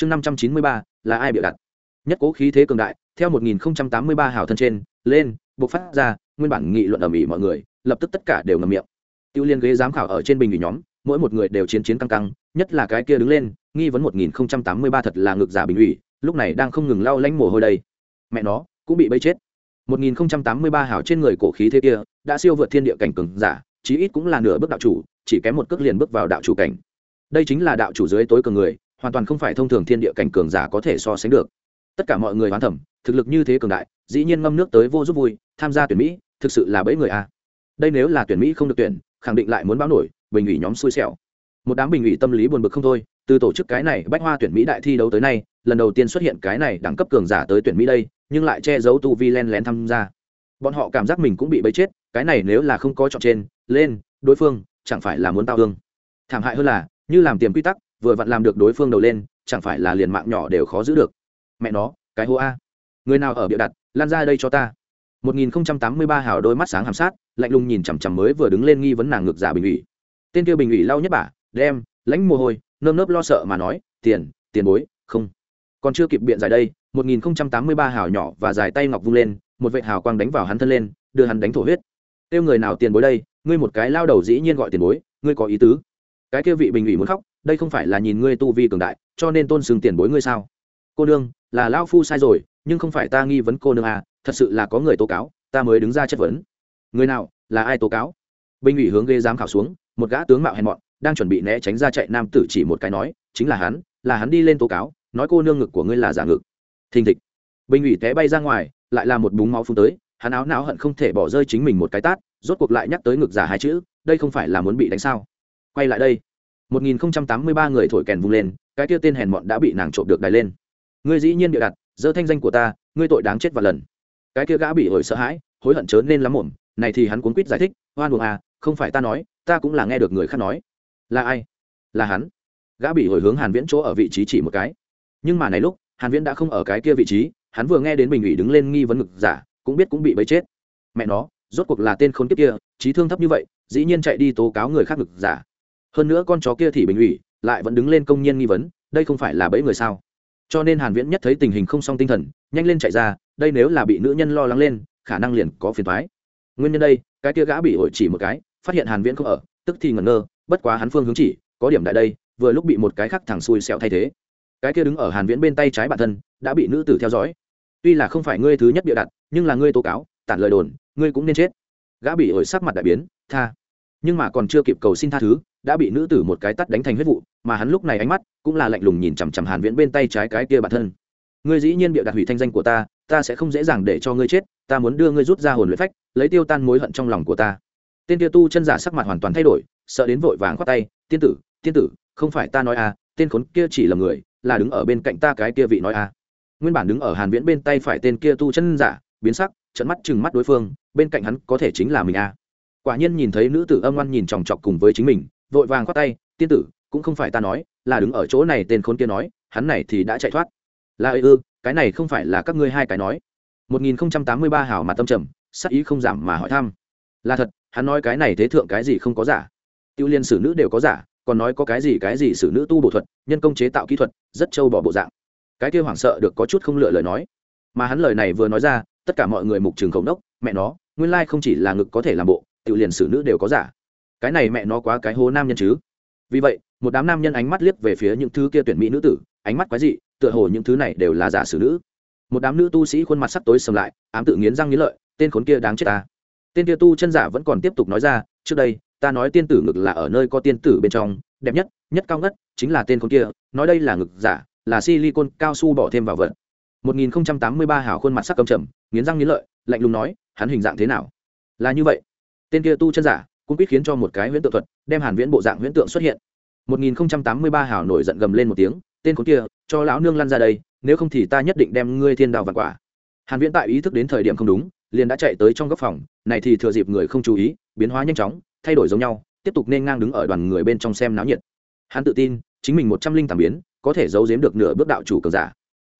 chương năm trăm chín mươi ba, là ai bịa đặt? Nhất cố khí thế cường đại, theo một nghìn tám mươi ba hào thân trên, lên buộc phát ra, nguyên bản nghị luận ở mỹ mọi người, lập tức tất cả đều ngầm miệng. Tiêu liên ghế giám khảo ở trên bình ủy nhóm, mỗi một người đều chiến chiến căng căng, nhất là cái kia đứng lên, nghi vấn một nghìn tám mươi ba thật là ngược giả bình ủy, lúc này đang không ngừng lau lánh mồ hôi đây. Mẹ nó, cũng bị bấy chết. một nghìn tám mươi ba hào trên người cổ khí thế kia, đã siêu vượt thiên địa cảnh cường giả, chí ít cũng là nửa bước đạo chủ, chỉ kém một cước liền bước vào đạo chủ cảnh. Đây chính là đạo chủ dưới tối cường người hoàn toàn không phải thông thường thiên địa cảnh cường giả có thể so sánh được. Tất cả mọi người hoán thẩm thực lực như thế cường đại, dĩ nhiên ngâm nước tới vô giúp vui, tham gia tuyển mỹ, thực sự là bẫy người a. Đây nếu là tuyển mỹ không được tuyển, khẳng định lại muốn báo nổi, bình ủy nhóm xui xẻo. Một đám bình ủy tâm lý buồn bực không thôi, từ tổ chức cái này bách hoa tuyển mỹ đại thi đấu tới nay, lần đầu tiên xuất hiện cái này đẳng cấp cường giả tới tuyển mỹ đây, nhưng lại che giấu tu vi len lén tham gia. Bọn họ cảm giác mình cũng bị bấy chết, cái này nếu là không có chọn trên, lên, đối phương, chẳng phải là muốn tao hương thảm hại hơn là, như làm tiềm quy tắc vừa vặn làm được đối phương đầu lên, chẳng phải là liền mạng nhỏ đều khó giữ được. Mẹ nó, cái hô a. Người nào ở bịa đặt, lan ra đây cho ta. 1083 hào đôi mắt sáng hàm sát, lạnh lùng nhìn chằm chằm mới vừa đứng lên nghi vấn nàng ngược giả bình ủy. Tên kia bình ủy lau nhất bả đem, lãnh mồ hôi, nơm nớp lo sợ mà nói, tiền tiền bối, không. Còn chưa kịp biện giải đây 1083 hào nhỏ và dài tay ngọc vung lên, một vệ hào quang đánh vào hắn thân lên, đưa hắn đánh thổ huyết. Tiêu người nào tiền bối đây, ngươi một cái lao đầu dĩ nhiên gọi tiền bối, ngươi có ý tứ? Cái kia vị bình ủy muốn khóc đây không phải là nhìn ngươi tu vi cường đại, cho nên tôn sừng tiền bối ngươi sao? Cô nương, là lao phu sai rồi, nhưng không phải ta nghi vấn cô nương à thật sự là có người tố cáo, ta mới đứng ra chất vấn. Người nào, là ai tố cáo? Binh ủy hướng ghê giám khảo xuống, một gã tướng mạo hèn mọn, đang chuẩn bị né tránh ra chạy nam tử chỉ một cái nói, chính là hắn là hắn đi lên tố cáo, nói cô nương ngực của ngươi là giả ngực. Thình thịch. Binh ủy té bay ra ngoài, lại là một búng máu phun tới, hắn áo não hận không thể bỏ rơi chính mình một cái tát, rốt cuộc lại nhắc tới ngực giả hai chữ, đây không phải là muốn bị đánh sao? Quay lại đây. 1083 người thổi kèn vung lên, cái kia tên hèn mọn đã bị nàng trộm được đài lên. Ngươi dĩ nhiên địa đặt dơ thanh danh của ta, ngươi tội đáng chết và lần. Cái kia gã bị hồi sợ hãi, hối hận chớ nên lắm mồm, này thì hắn cuốn quýt giải thích, oan uổng à không phải ta nói, ta cũng là nghe được người khác nói. Là ai? Là hắn. Gã bị hồi hướng hàn viễn chỗ ở vị trí chỉ một cái. Nhưng mà này lúc, hàn viễn đã không ở cái kia vị trí, hắn vừa nghe đến bình ủy đứng lên nghi vấn ngực giả, cũng biết cũng bị bấy chết. Mẹ nó, rốt cuộc là tên khốn kiếp kia, trí thương thấp như vậy, dĩ nhiên chạy đi tố cáo người khác ngực giả hơn nữa con chó kia thì bình ủy, lại vẫn đứng lên công nhiên nghi vấn, đây không phải là bẫy người sao? Cho nên hàn viễn nhất thấy tình hình không song tinh thần, nhanh lên chạy ra, đây nếu là bị nữ nhân lo lắng lên, khả năng liền có phiền toái. Nguyên nhân đây, cái kia gã bị ổi chỉ một cái, phát hiện hàn viễn không ở, tức thì ngẩn ngơ, bất quá hắn phương hướng chỉ, có điểm đại đây, vừa lúc bị một cái khác thẳng xuôi sẹo thay thế. Cái kia đứng ở hàn viễn bên tay trái bản thân, đã bị nữ tử theo dõi. Tuy là không phải ngươi thứ nhất địa đặt, nhưng là ngươi tố cáo, tản lời đồn, ngươi cũng nên chết. Gã bị ổi sắc mặt đại biến, tha nhưng mà còn chưa kịp cầu xin tha thứ, đã bị nữ tử một cái tắt đánh thành huyết vụ, mà hắn lúc này ánh mắt cũng là lạnh lùng nhìn chằm chằm hàn viễn bên tay trái cái kia bản thân. Ngươi dĩ nhiên bịa đặt hủy thanh danh của ta ta sẽ không dễ dàng để cho ngươi chết, ta muốn đưa ngươi rút ra hồn luyện phách, lấy tiêu tan mối hận trong lòng của ta. Tên tiêu tu chân giả sắc mặt hoàn toàn thay đổi, sợ đến vội vàng khoát tay, tiên tử tiên tử, không phải ta nói à tên khốn kia chỉ là người, là đứng ở bên cạnh ta cái kia vị nói à. Nguyên bản đứng ở hàn viễn bên tay phải tên kia tu chân giả, biến sắc trận mắt chừng mắt đối phương, bên cạnh hắn có thể chính là mình à quả nhiên nhìn thấy nữ tử âm ngoan nhìn chòng chọc cùng với chính mình, vội vàng khoát tay, tiên tử, cũng không phải ta nói, là đứng ở chỗ này tên khốn kia nói, hắn này thì đã chạy thoát. Là ư, cái này không phải là các ngươi hai cái nói. 1083 hảo mà tâm trầm, sắc ý không giảm mà hỏi thăm. Là thật, hắn nói cái này thế thượng cái gì không có giả. Tiêu liên sử nữ đều có giả, còn nói có cái gì cái gì sử nữ tu bổ thuật, nhân công chế tạo kỹ thuật, rất trâu bỏ bộ dạng. Cái kia hoảng sợ được có chút không lựa lời nói. Mà hắn lời này vừa nói ra, tất cả mọi người mục trường khẩu đốc mẹ nó, nguyên lai không chỉ là ngực có thể làm bộ tự liền xử nữ đều có giả. Cái này mẹ nó quá cái hố nam nhân chứ. Vì vậy, một đám nam nhân ánh mắt liếc về phía những thứ kia tuyển mỹ nữ tử, ánh mắt quái dị, tựa hồ những thứ này đều là giả xử nữ. Một đám nữ tu sĩ khuôn mặt sắc tối sầm lại, ám tự nghiến răng nghiến lợi, tên khốn kia đáng chết ta. Tên kia tu chân giả vẫn còn tiếp tục nói ra, trước đây, ta nói tiên tử ngực là ở nơi có tiên tử bên trong, đẹp nhất nhất cao ngất, chính là tên khốn kia, nói đây là ngực giả, là silicon cao su bỏ thêm vào vật. 1083 hảo khuôn mặt sắc cầm trầm, nghiến răng nghiến lợi, lạnh lùng nói, hắn hình dạng thế nào? Là như vậy tên kia tu chân giả, cũng quyết khiến cho một cái huyễn tượng thuật, đem hàn viễn bộ dạng huyễn tượng xuất hiện. 1083 hào nổi giận gầm lên một tiếng, tên khốn kia, cho lão nương lăn ra đây, nếu không thì ta nhất định đem ngươi thiên đào vạn quả. Hàn viễn tại ý thức đến thời điểm không đúng, liền đã chạy tới trong góc phòng, này thì thừa dịp người không chú ý, biến hóa nhanh chóng, thay đổi giống nhau, tiếp tục nên ngang đứng ở đoàn người bên trong xem náo nhiệt. Hắn tự tin, chính mình một trăm linh tám biến, có thể giấu giếm được nửa bước đạo chủ cường giả.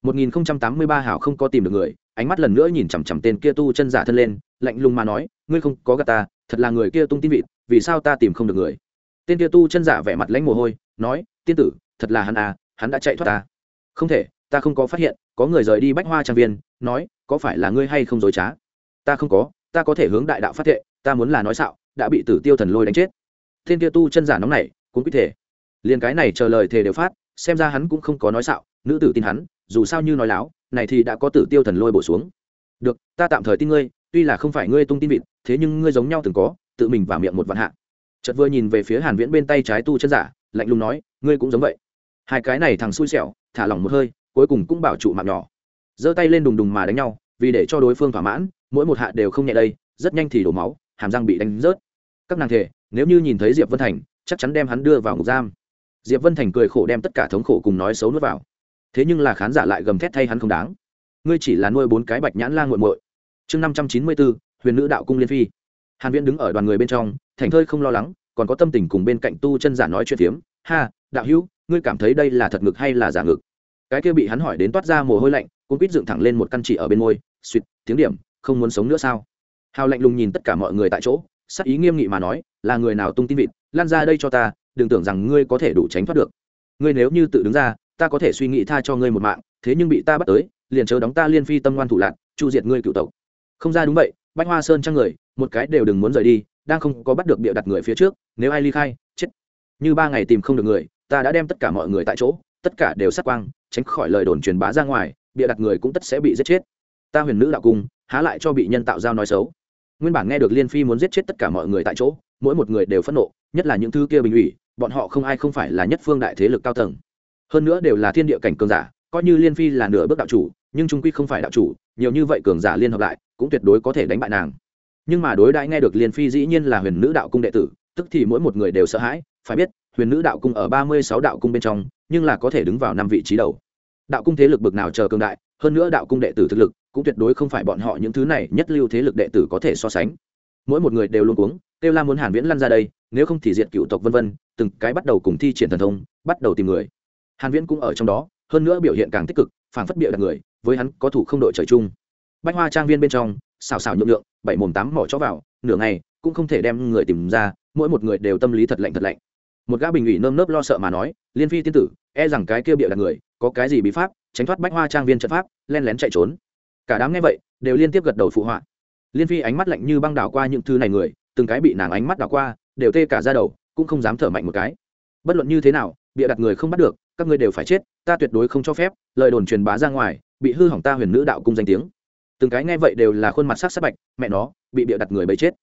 1083 hảo không có tìm được người, ánh mắt lần nữa nhìn chằm chằm tên kia tu chân giả thân lên, lạnh lùng mà nói, ngươi không có gạt ta thật là người kia tung tin vịt, vì sao ta tìm không được người? Tên kia tu chân giả vẻ mặt lãnh mồ hôi, nói, tiên tử, thật là hắn à hắn đã chạy thoát ta. Không thể, ta không có phát hiện, có người rời đi bách hoa trang viên, nói, có phải là ngươi hay không dối trá? Ta không có, ta có thể hướng đại đạo phát thệ, ta muốn là nói xạo, đã bị tử tiêu thần lôi đánh chết. Thiên kia tu chân giả nóng này cũng quyết thể liền cái này chờ lời thề đều phát, xem ra hắn cũng không có nói xạo, nữ tử tin hắn, dù sao như nói láo, này thì đã có tử tiêu thần lôi bổ xuống. Được, ta tạm thời tin ngươi tuy là không phải ngươi tung tin vịt, thế nhưng ngươi giống nhau từng có, tự mình vào miệng một vạn hạ. Chợt vừa nhìn về phía hàn viễn bên tay trái tu chân giả, lạnh lùng nói, ngươi cũng giống vậy. Hai cái này thằng xui xẻo, thả lỏng một hơi, cuối cùng cũng bảo trụ mạng nhỏ. Giơ tay lên đùng đùng mà đánh nhau, vì để cho đối phương thỏa mãn, mỗi một hạ đều không nhẹ đây, rất nhanh thì đổ máu, hàm răng bị đánh rớt. Các nàng thể, nếu như nhìn thấy diệp vân thành, chắc chắn đem hắn đưa vào ngục giam. Diệp vân thành cười khổ đem tất cả thống khổ cùng nói xấu nuốt vào. Thế nhưng là khán giả lại gầm thét thay hắn không đáng. Ngươi chỉ là nuôi bốn cái bạch nhãn la nguội muội chương năm trăm chín mươi bốn, huyền nữ đạo cung liên phi. Hàn viễn đứng ở đoàn người bên trong, thành thơi không lo lắng, còn có tâm tình cùng bên cạnh tu chân giả nói chuyện phiếm. Ha, đạo hữu, ngươi cảm thấy đây là thật ngực hay là giả ngực? Cái kia bị hắn hỏi đến toát ra mồ hôi lạnh cũng quýt dựng thẳng lên một căn chỉ ở bên môi, suýt, tiếng điểm, không muốn sống nữa sao? Hào lạnh lùng nhìn tất cả mọi người tại chỗ, sắc ý nghiêm nghị mà nói, là người nào tung tin vịt, lan ra đây cho ta, đừng tưởng rằng ngươi có thể đủ tránh thoát được. Ngươi nếu như tự đứng ra, ta có thể suy nghĩ tha cho ngươi một mạng, thế nhưng bị ta bắt tới, liền chớ đóng ta liên phi tâm ngoan thủ lạc chu diệt ngươi cựu tộc không ra đúng vậy, bách hoa sơn trang người, một cái đều đừng muốn rời đi, đang không có bắt được bịa đặt người phía trước, nếu ai ly khai, chết. Như ba ngày tìm không được người, ta đã đem tất cả mọi người tại chỗ, tất cả đều sát quang, tránh khỏi lời đồn truyền bá ra ngoài, bịa đặt người cũng tất sẽ bị giết chết. Ta huyền nữ đạo cung, há lại cho bị nhân tạo giao nói xấu. Nguyên bản nghe được liên phi muốn giết chết tất cả mọi người tại chỗ, mỗi một người đều phẫn nộ, nhất là những thứ kia bình ủy, bọn họ không ai không phải là nhất phương đại thế lực cao tầng. Hơn nữa đều là thiên địa cảnh cường giả, coi như liên phi là nửa bước đạo chủ, nhưng trung quy không phải đạo chủ nhiều như vậy cường giả liên hợp lại, cũng tuyệt đối có thể đánh bại nàng. Nhưng mà đối đãi nghe được liên phi dĩ nhiên là huyền nữ đạo cung đệ tử, tức thì mỗi một người đều sợ hãi, phải biết, huyền nữ đạo cung ở ba mươi sáu đạo cung bên trong, nhưng là có thể đứng vào năm vị trí đầu. Đạo cung thế lực bực nào chờ cường đại, hơn nữa đạo cung đệ tử thực lực, cũng tuyệt đối không phải bọn họ những thứ này nhất lưu thế lực đệ tử có thể so sánh. Mỗi một người đều luôn uống kêu la muốn hàn viễn lăn ra đây, nếu không thì diệt cựu tộc vân vân, từng cái bắt đầu cùng thi triển thần thông, bắt đầu tìm người. Hàn viễn cũng ở trong đó, hơn nữa biểu hiện càng tích cực, phảng phất bịa đặt người với hắn có thủ không đội trời chung. Bách hoa trang viên bên trong, xào xào nhượng lượng bảy mồm tám mỏ chó vào, nửa ngày, cũng không thể đem người tìm ra, mỗi một người đều tâm lý thật lạnh thật lạnh. Một gã bình ủy nơm nớp lo sợ mà nói, liên phi tiên tử e rằng cái kia bịa đặt người, có cái gì bí pháp, tránh thoát bách hoa trang viên trận pháp, len lén chạy trốn. Cả đám nghe vậy, đều liên tiếp gật đầu phụ họa. Liên phi ánh mắt lạnh như băng đảo qua những thứ này người, từng cái bị nàng ánh mắt đảo qua, đều tê cả ra đầu, cũng không dám thở mạnh một cái. Bất luận như thế nào, bịa đặt người không bắt được, các ngươi đều phải chết, ta tuyệt đối không cho phép, lời đồn truyền bá ra ngoài bị hư hỏng ta huyền nữ đạo cung danh tiếng. Từng cái nghe vậy đều là khuôn mặt sắc sắc bạch mẹ nó bị bịa đặt người bấy chết.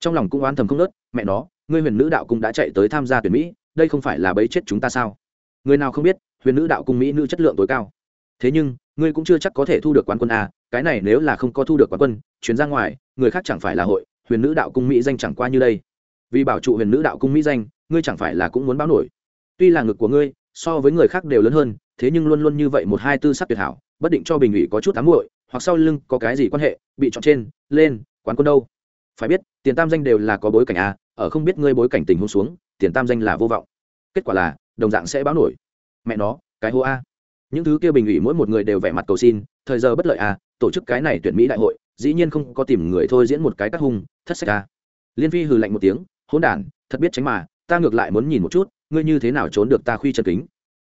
Trong lòng cũng oán thầm không nớt mẹ nó ngươi huyền nữ đạo cung đã chạy tới tham gia tuyển mỹ đây không phải là bấy chết chúng ta sao? Người nào không biết huyền nữ đạo cung mỹ nữ chất lượng tối cao. Thế nhưng ngươi cũng chưa chắc có thể thu được quán quân à, cái này nếu là không có thu được quán quân chuyến ra ngoài người khác chẳng phải là hội huyền nữ đạo cung mỹ danh chẳng qua như đây. Vì bảo trụ huyền nữ đạo cung mỹ danh ngươi chẳng phải là cũng muốn báo nổi. Tuy là ngực của ngươi so với người khác đều lớn hơn thế nhưng luôn luôn như vậy một hai tư sắc tuyệt hảo bất định cho bình ủy có chút ám muội, hoặc sau lưng có cái gì quan hệ, bị chọn trên, lên, quán quân đâu. Phải biết, tiền tam danh đều là có bối cảnh a, ở không biết ngươi bối cảnh tình huống xuống, tiền tam danh là vô vọng. Kết quả là, đồng dạng sẽ báo nổi. Mẹ nó, cái hô a. Những thứ kia bình ủy mỗi một người đều vẻ mặt cầu xin, thời giờ bất lợi a, tổ chức cái này tuyển mỹ đại hội, dĩ nhiên không có tìm người thôi diễn một cái cắt hung, thất sách a. Liên phi hừ lạnh một tiếng, hỗn đản, thật biết tránh mà, ta ngược lại muốn nhìn một chút, ngươi như thế nào trốn được ta khuy chân kính?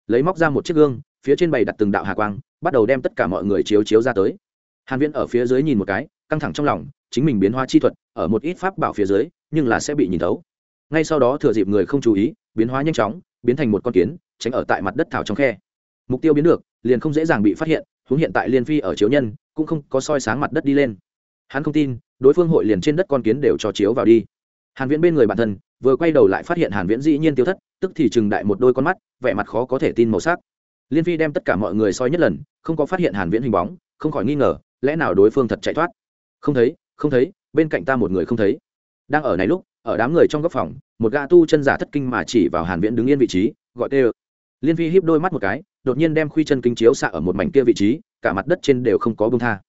Lấy móc ra một chiếc gương phía trên bày đặt từng đạo hà quang, bắt đầu đem tất cả mọi người chiếu chiếu ra tới. Hàn viễn ở phía dưới nhìn một cái, căng thẳng trong lòng, chính mình biến hóa chi thuật, ở một ít pháp bảo phía dưới, nhưng là sẽ bị nhìn thấu. Ngay sau đó thừa dịp người không chú ý, biến hóa nhanh chóng, biến thành một con kiến, tránh ở tại mặt đất thảo trong khe. Mục tiêu biến được, liền không dễ dàng bị phát hiện, huống hiện tại liên phi ở chiếu nhân, cũng không có soi sáng mặt đất đi lên. Hắn không tin, đối phương hội liền trên đất con kiến đều cho chiếu vào đi. Hàn viễn bên người bản thân, vừa quay đầu lại phát hiện hàn viễn dĩ nhiên tiêu thất, tức thì chừng đại một đôi con mắt, vẻ mặt khó có thể tin màu sắc liên phi đem tất cả mọi người soi nhất lần, không có phát hiện hàn viễn hình bóng, không khỏi nghi ngờ, lẽ nào đối phương thật chạy thoát? Không thấy không thấy, bên cạnh ta một người không thấy. Đang ở này lúc, ở đám người trong góc phòng, một gã tu chân giả thất kinh mà chỉ vào hàn viễn đứng yên vị trí, gọi tê liên phi híp đôi mắt một cái, đột nhiên đem khuy chân kinh chiếu xạ ở một mảnh kia vị trí, cả mặt đất trên đều không có bông tha.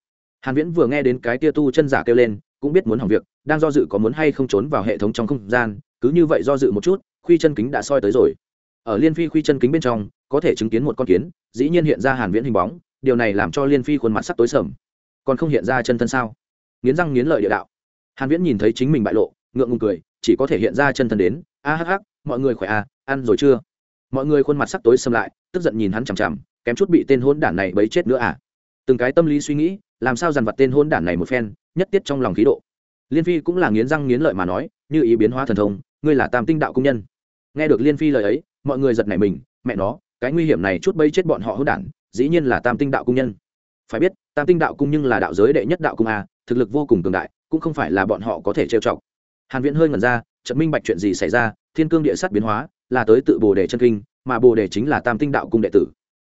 Hàn viễn vừa nghe đến cái kia tu chân giả kêu lên, cũng biết muốn hỏng việc, đang do dự có muốn hay không trốn vào hệ thống trong không gian, cứ như vậy do dự một chút, khuy chân kính đã soi tới rồi ở liên phi khuy chân kính bên trong, có thể chứng kiến một con kiến, dĩ nhiên hiện ra hàn viễn hình bóng, điều này làm cho liên phi khuôn mặt sắc tối sầm. Còn không hiện ra chân thân sao? Nghiến răng nghiến lợi địa đạo. Hàn viễn nhìn thấy chính mình bại lộ, ngượng ngùng cười, chỉ có thể hiện ra chân thân đến. A hắc hắc, mọi người khỏe à ăn rồi chưa? Mọi người khuôn mặt sắc tối sầm lại, tức giận nhìn hắn chằm chằm, kém chút bị tên hôn đản này bấy chết nữa à? Từng cái tâm lý suy nghĩ, làm sao dằn vặt tên hôn đản này một phen, nhất tiết trong lòng khí độ. Liên phi cũng là nghiến răng nghiến lợi mà nói, như ý biến hóa thần thông, ngươi là tam tinh đạo công nhân. Nghe được liên phi lời ấy mọi người giật nảy mình, mẹ nó, cái nguy hiểm này chút bấy chết bọn họ hôn đản, dĩ nhiên là tam tinh đạo Cung nhân. Phải biết, tam tinh đạo cung nhưng là đạo giới đệ nhất đạo cung a, thực lực vô cùng cường đại, cũng không phải là bọn họ có thể trêu chọc. Hàn viễn hơi ngẩn ra, chợt minh bạch chuyện gì xảy ra, thiên cương địa sát biến hóa, là tới tự bồ đề chân kinh, mà bồ đề chính là tam tinh đạo cung đệ tử.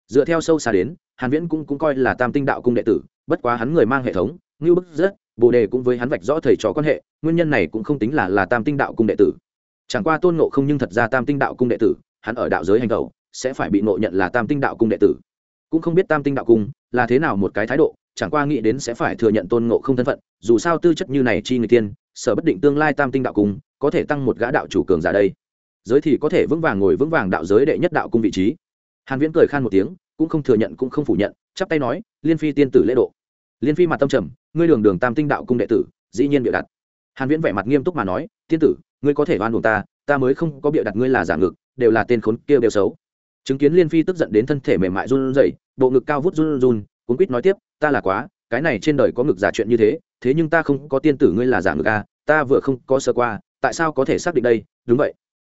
Dựa theo sâu xa đến, hàn viễn cũng cũng coi là tam tinh đạo cung đệ tử, bất quá hắn người mang hệ thống như bức rất, bồ đề cũng với hắn vạch rõ thầy trò quan hệ, nguyên nhân này cũng không tính là là tam tinh đạo cung đệ tử. Chẳng qua tôn ngộ không nhưng thật ra tam tinh đạo cung đệ tử hắn ở đạo giới hành tẩu, sẽ phải bị ngộ nhận là tam tinh đạo cung đệ tử. Cũng không biết tam tinh đạo cung là thế nào một cái thái độ, chẳng qua nghĩ đến sẽ phải thừa nhận tôn ngộ không thân phận, dù sao tư chất như này chi người tiên, sở bất định tương lai tam tinh đạo cung có thể tăng một gã đạo chủ cường giả đây. Giới thì có thể vững vàng ngồi vững vàng đạo giới đệ nhất đạo cung vị trí. Hàn viễn cười khan một tiếng, cũng không thừa nhận cũng không phủ nhận, chắp tay nói, liên phi tiên tử lễ độ. Liên phi mặt tâm trầm, ngươi đường đường tam tinh đạo cung đệ tử, dĩ nhiên bịa đặt. Hàn viễn vẻ mặt nghiêm túc mà nói, tiên tử, ngươi có thể oan uổng ta ta mới không có bịa đặt ngươi là giả ngực đều là tên khốn kia đều xấu. Chứng kiến liên phi tức giận đến thân thể mềm mại run rẩy, bộ ngực cao vút run run, cuốn quýt nói tiếp, ta là quá, cái này trên đời có ngực giả chuyện như thế thế nhưng ta không có tiên tử ngươi là giả ngực a ta vừa không có sơ qua, tại sao có thể xác định đây? Đúng vậy.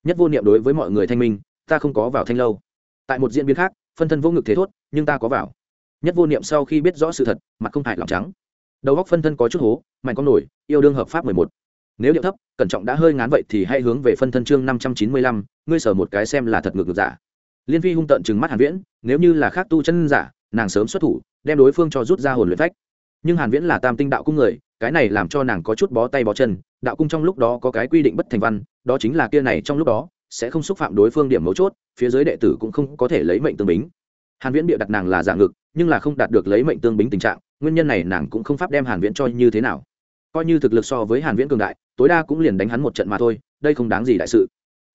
Nhất vô niệm đối với mọi người thanh minh, ta không có vào thanh lâu. Tại một diễn biến khác, phân thân vô ngực thế thốt, nhưng ta có vào. Nhất vô niệm sau khi biết rõ sự thật, mặt không hại lòng trắng. Đầu góc phân thân có chút hố, mạnh con nổi, yêu đương hợp pháp mười một nếu điệu thấp, cẩn trọng đã hơi ngán vậy thì hãy hướng về phân thân chương năm trăm chín mươi lăm, ngươi sở một cái xem là thật ngược ngược giả. Liên phi hung tợn chừng mắt hàn viễn, nếu như là khác tu chân giả, nàng sớm xuất thủ, đem đối phương cho rút ra hồn luyện phách. Nhưng hàn viễn là tam tinh đạo cung người, cái này làm cho nàng có chút bó tay bó chân, đạo cung trong lúc đó có cái quy định bất thành văn, đó chính là kia này trong lúc đó sẽ không xúc phạm đối phương điểm mấu chốt, phía dưới đệ tử cũng không có thể lấy mệnh tương bính. Hàn viễn bịa đặt nàng là giả ngực, nhưng là không đạt được lấy mệnh tương bính tình trạng, nguyên nhân này nàng cũng không pháp đem hàn viễn cho như thế nào. Coi như thực lực so với hàn viễn cường đại tối đa cũng liền đánh hắn một trận mà thôi, đây không đáng gì đại sự.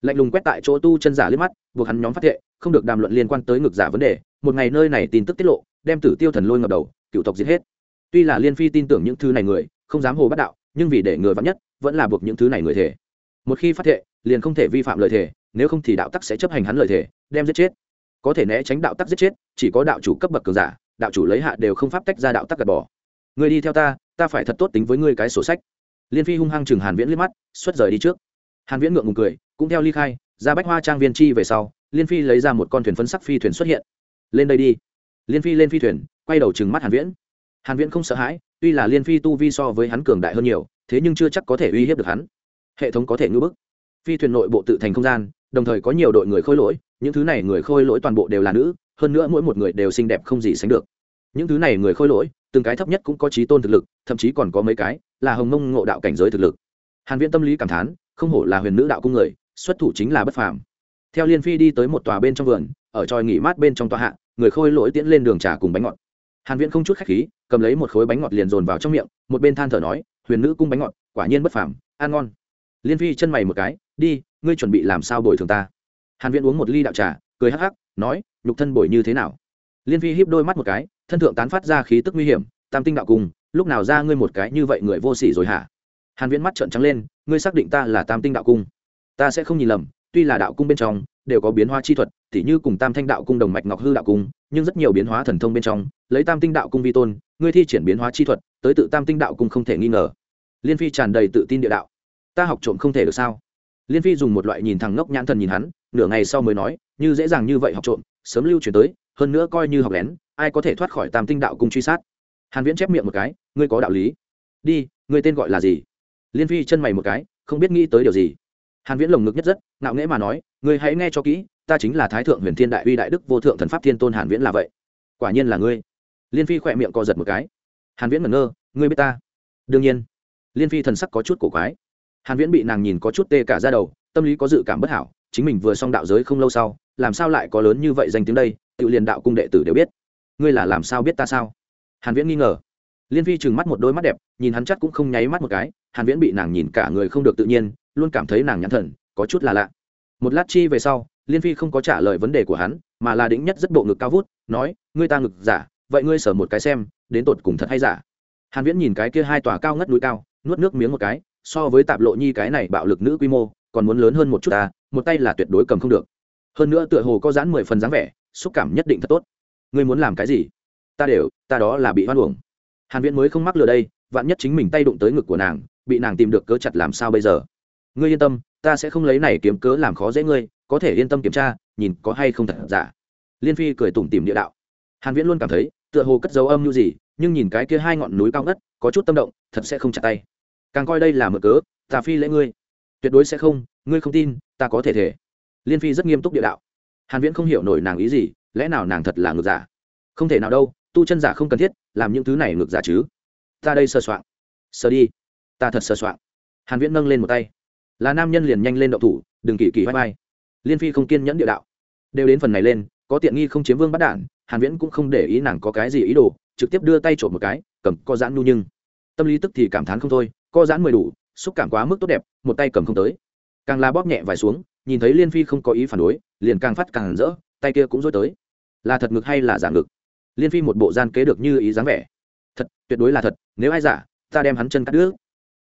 Lạnh lùng quét tại chỗ tu chân giả liếc mắt, buộc hắn nhóm phát hiện không được đàm luận liên quan tới ngực giả vấn đề, một ngày nơi này tin tức tiết lộ, đem tử tiêu thần lôi ngập đầu, cựu tộc giết hết. Tuy là liên phi tin tưởng những thứ này người, không dám hồ bắt đạo, nhưng vì để người vắn nhất, vẫn là buộc những thứ này người thể. Một khi phát thệ, liền không thể vi phạm lời thề nếu không thì đạo tắc sẽ chấp hành hắn lời thề đem giết chết. Có thể né tránh đạo tắc giết chết, chỉ có đạo chủ cấp bậc cường giả, đạo chủ lấy hạ đều không pháp tách ra đạo tắc gạt bỏ. Người đi theo ta ta phải thật tốt tính với ngươi cái sổ sách liên phi hung hăng chừng hàn viễn liếc mắt, xuất rời đi trước. Hàn viễn ngượng ngùng cười, cũng theo ly khai, ra bách hoa trang viên chi về sau, liên phi lấy ra một con thuyền phấn sắc phi thuyền xuất hiện. Lên đây đi. Liên phi lên phi thuyền, quay đầu chừng mắt hàn viễn. Hàn viễn không sợ hãi, tuy là liên phi tu vi so với hắn cường đại hơn nhiều, thế nhưng chưa chắc có thể uy hiếp được hắn. Hệ thống có thể ngưỡng bức. Phi thuyền nội bộ tự thành không gian, đồng thời có nhiều đội người khôi lỗi, những thứ này người khôi lỗi toàn bộ đều là nữ, hơn nữa mỗi một người đều xinh đẹp không gì sánh được. Những thứ này người khôi lỗi, từng cái thấp nhất cũng có trí tôn thực lực, thậm chí còn có mấy cái là hồng mông ngộ đạo cảnh giới thực lực. Hàn viễn tâm lý cảm thán, không hổ là huyền nữ đạo cung người, xuất thủ chính là bất phàm. Theo liên phi đi tới một tòa bên trong vườn, ở tròi nghỉ mát bên trong tòa hạ, người khôi lỗi tiễn lên đường trà cùng bánh ngọt. Hàn viễn không chút khách khí, cầm lấy một khối bánh ngọt liền dồn vào trong miệng, một bên than thở nói, huyền nữ cung bánh ngọt, quả nhiên bất phàm, ăn ngon. Liên phi chân mày một cái, đi, ngươi chuẩn bị làm sao bồi thường ta? Hàn viễn uống một ly đạo trà, cười hắc hắc, nói, nhục thân bồi như thế nào? Liên phi híp đôi mắt một cái, thân thượng tán phát ra khí tức nguy hiểm, tam tinh đạo cung lúc nào ra ngươi một cái như vậy người vô sỉ rồi hả? Hàn viễn mắt trợn trắng lên, ngươi xác định ta là tam tinh đạo cung. Ta sẽ không nhìn lầm, tuy là đạo cung bên trong, đều có biến hóa chi thuật, tỉ như cùng tam thanh đạo cung đồng mạch ngọc hư đạo cung, nhưng rất nhiều biến hóa thần thông bên trong, lấy tam tinh đạo cung vi tôn, ngươi thi triển biến hóa chi thuật, tới tự tam tinh đạo cung không thể nghi ngờ. Liên phi tràn đầy tự tin địa đạo. Ta học trộm không thể được sao? Liên phi dùng một loại nhìn thằng ngốc nhãn thần nhìn hắn, nửa ngày sau mới nói, như dễ dàng như vậy học trộm, sớm lưu truyền tới, hơn nữa coi như học lén, ai có thể thoát khỏi tam tinh đạo cung truy sát? Hàn viễn chép miệng một cái, ngươi có đạo lý. Đi, ngươi tên gọi là gì? Liên phi chân mày một cái, không biết nghĩ tới điều gì. Hàn viễn lồng ngực nhất rất, ngạo nghễ mà nói, ngươi hãy nghe cho kỹ, ta chính là thái thượng huyền thiên đại uy đại đức vô thượng thần pháp thiên tôn hàn viễn là vậy. Quả nhiên là ngươi. Liên phi khỏe miệng co giật một cái. Hàn viễn ngẩn ngơ, ngươi biết ta? Đương nhiên. Liên phi thần sắc có chút cổ quái. Hàn viễn bị nàng nhìn có chút tê cả da đầu, tâm lý có dự cảm bất hảo, chính mình vừa xong đạo giới không lâu sau, làm sao lại có lớn như vậy danh tiếng đây, tự liền đạo cung đệ tử đều biết. Ngươi là làm sao biết ta sao? Hàn viễn nghi ngờ. Liên phi trừng mắt một đôi mắt đẹp, nhìn hắn chắc cũng không nháy mắt một cái, hàn viễn bị nàng nhìn cả người không được tự nhiên, luôn cảm thấy nàng nhãn thần, có chút là lạ. Một lát chi về sau, liên phi không có trả lời vấn đề của hắn, mà là đĩnh nhất rất bộ ngực cao vút, nói, ngươi ta ngực giả, vậy ngươi sở một cái xem, đến tột cùng thật hay giả? Hàn viễn nhìn cái kia hai tòa cao ngất núi cao, nuốt nước miếng một cái, so với tạp lộ nhi cái này bạo lực nữ quy mô, còn muốn lớn hơn một chút ta một tay là tuyệt đối cầm không được. Hơn nữa tựa hồ có dán mười phần dáng vẻ, xúc cảm nhất định thật tốt. Ngươi muốn làm cái gì? Ta đều, ta đó là bị hoan uổng. Hàn viễn mới không mắc lừa đây, vạn nhất chính mình tay đụng tới ngực của nàng, bị nàng tìm được cớ chặt làm sao bây giờ? Ngươi yên tâm, ta sẽ không lấy này kiếm cớ làm khó dễ ngươi, có thể yên tâm kiểm tra, nhìn có hay không thật giả. Liên phi cười tủm tỉm địa đạo. Hàn viễn luôn cảm thấy, tựa hồ cất dấu âm như gì, nhưng nhìn cái kia hai ngọn núi cao ngất, có chút tâm động, thật sẽ không chặt tay. Càng coi đây là mở cớ, ta phi lễ ngươi. Tuyệt đối sẽ không, ngươi không tin, ta có thể thể. Liên phi rất nghiêm túc địa đạo. Hàn viễn không hiểu nổi nàng ý gì, lẽ nào nàng thật là ngược giả? Không thể nào đâu tu chân giả không cần thiết, làm những thứ này ngược giả chứ. Ta đây sơ soạn sơ đi. Ta thật sơ soạn hàn viễn nâng lên một tay. Là nam nhân liền nhanh lên động thủ, đừng kỳ kỳ vai vai. Liên phi không kiên nhẫn địa đạo. Đều đến phần này lên, có tiện nghi không chiếm vương bắt đạn hàn viễn cũng không để ý nàng có cái gì ý đồ, trực tiếp đưa tay trộm một cái, cầm, co giãn nu nhưng. Tâm lý tức thì cảm thán không thôi, co giãn mười đủ, xúc cảm quá mức tốt đẹp, một tay cầm không tới. Càng la bóp nhẹ vài xuống, nhìn thấy liên phi không có ý phản đối, liền càng phát càng rỡ, tay kia cũng dối tới. Là thật ngực hay là giả ngực? Liên phi một bộ gian kế được như ý dáng vẻ. Thật, tuyệt đối là thật, nếu ai giả, ta đem hắn chân cắt đứt.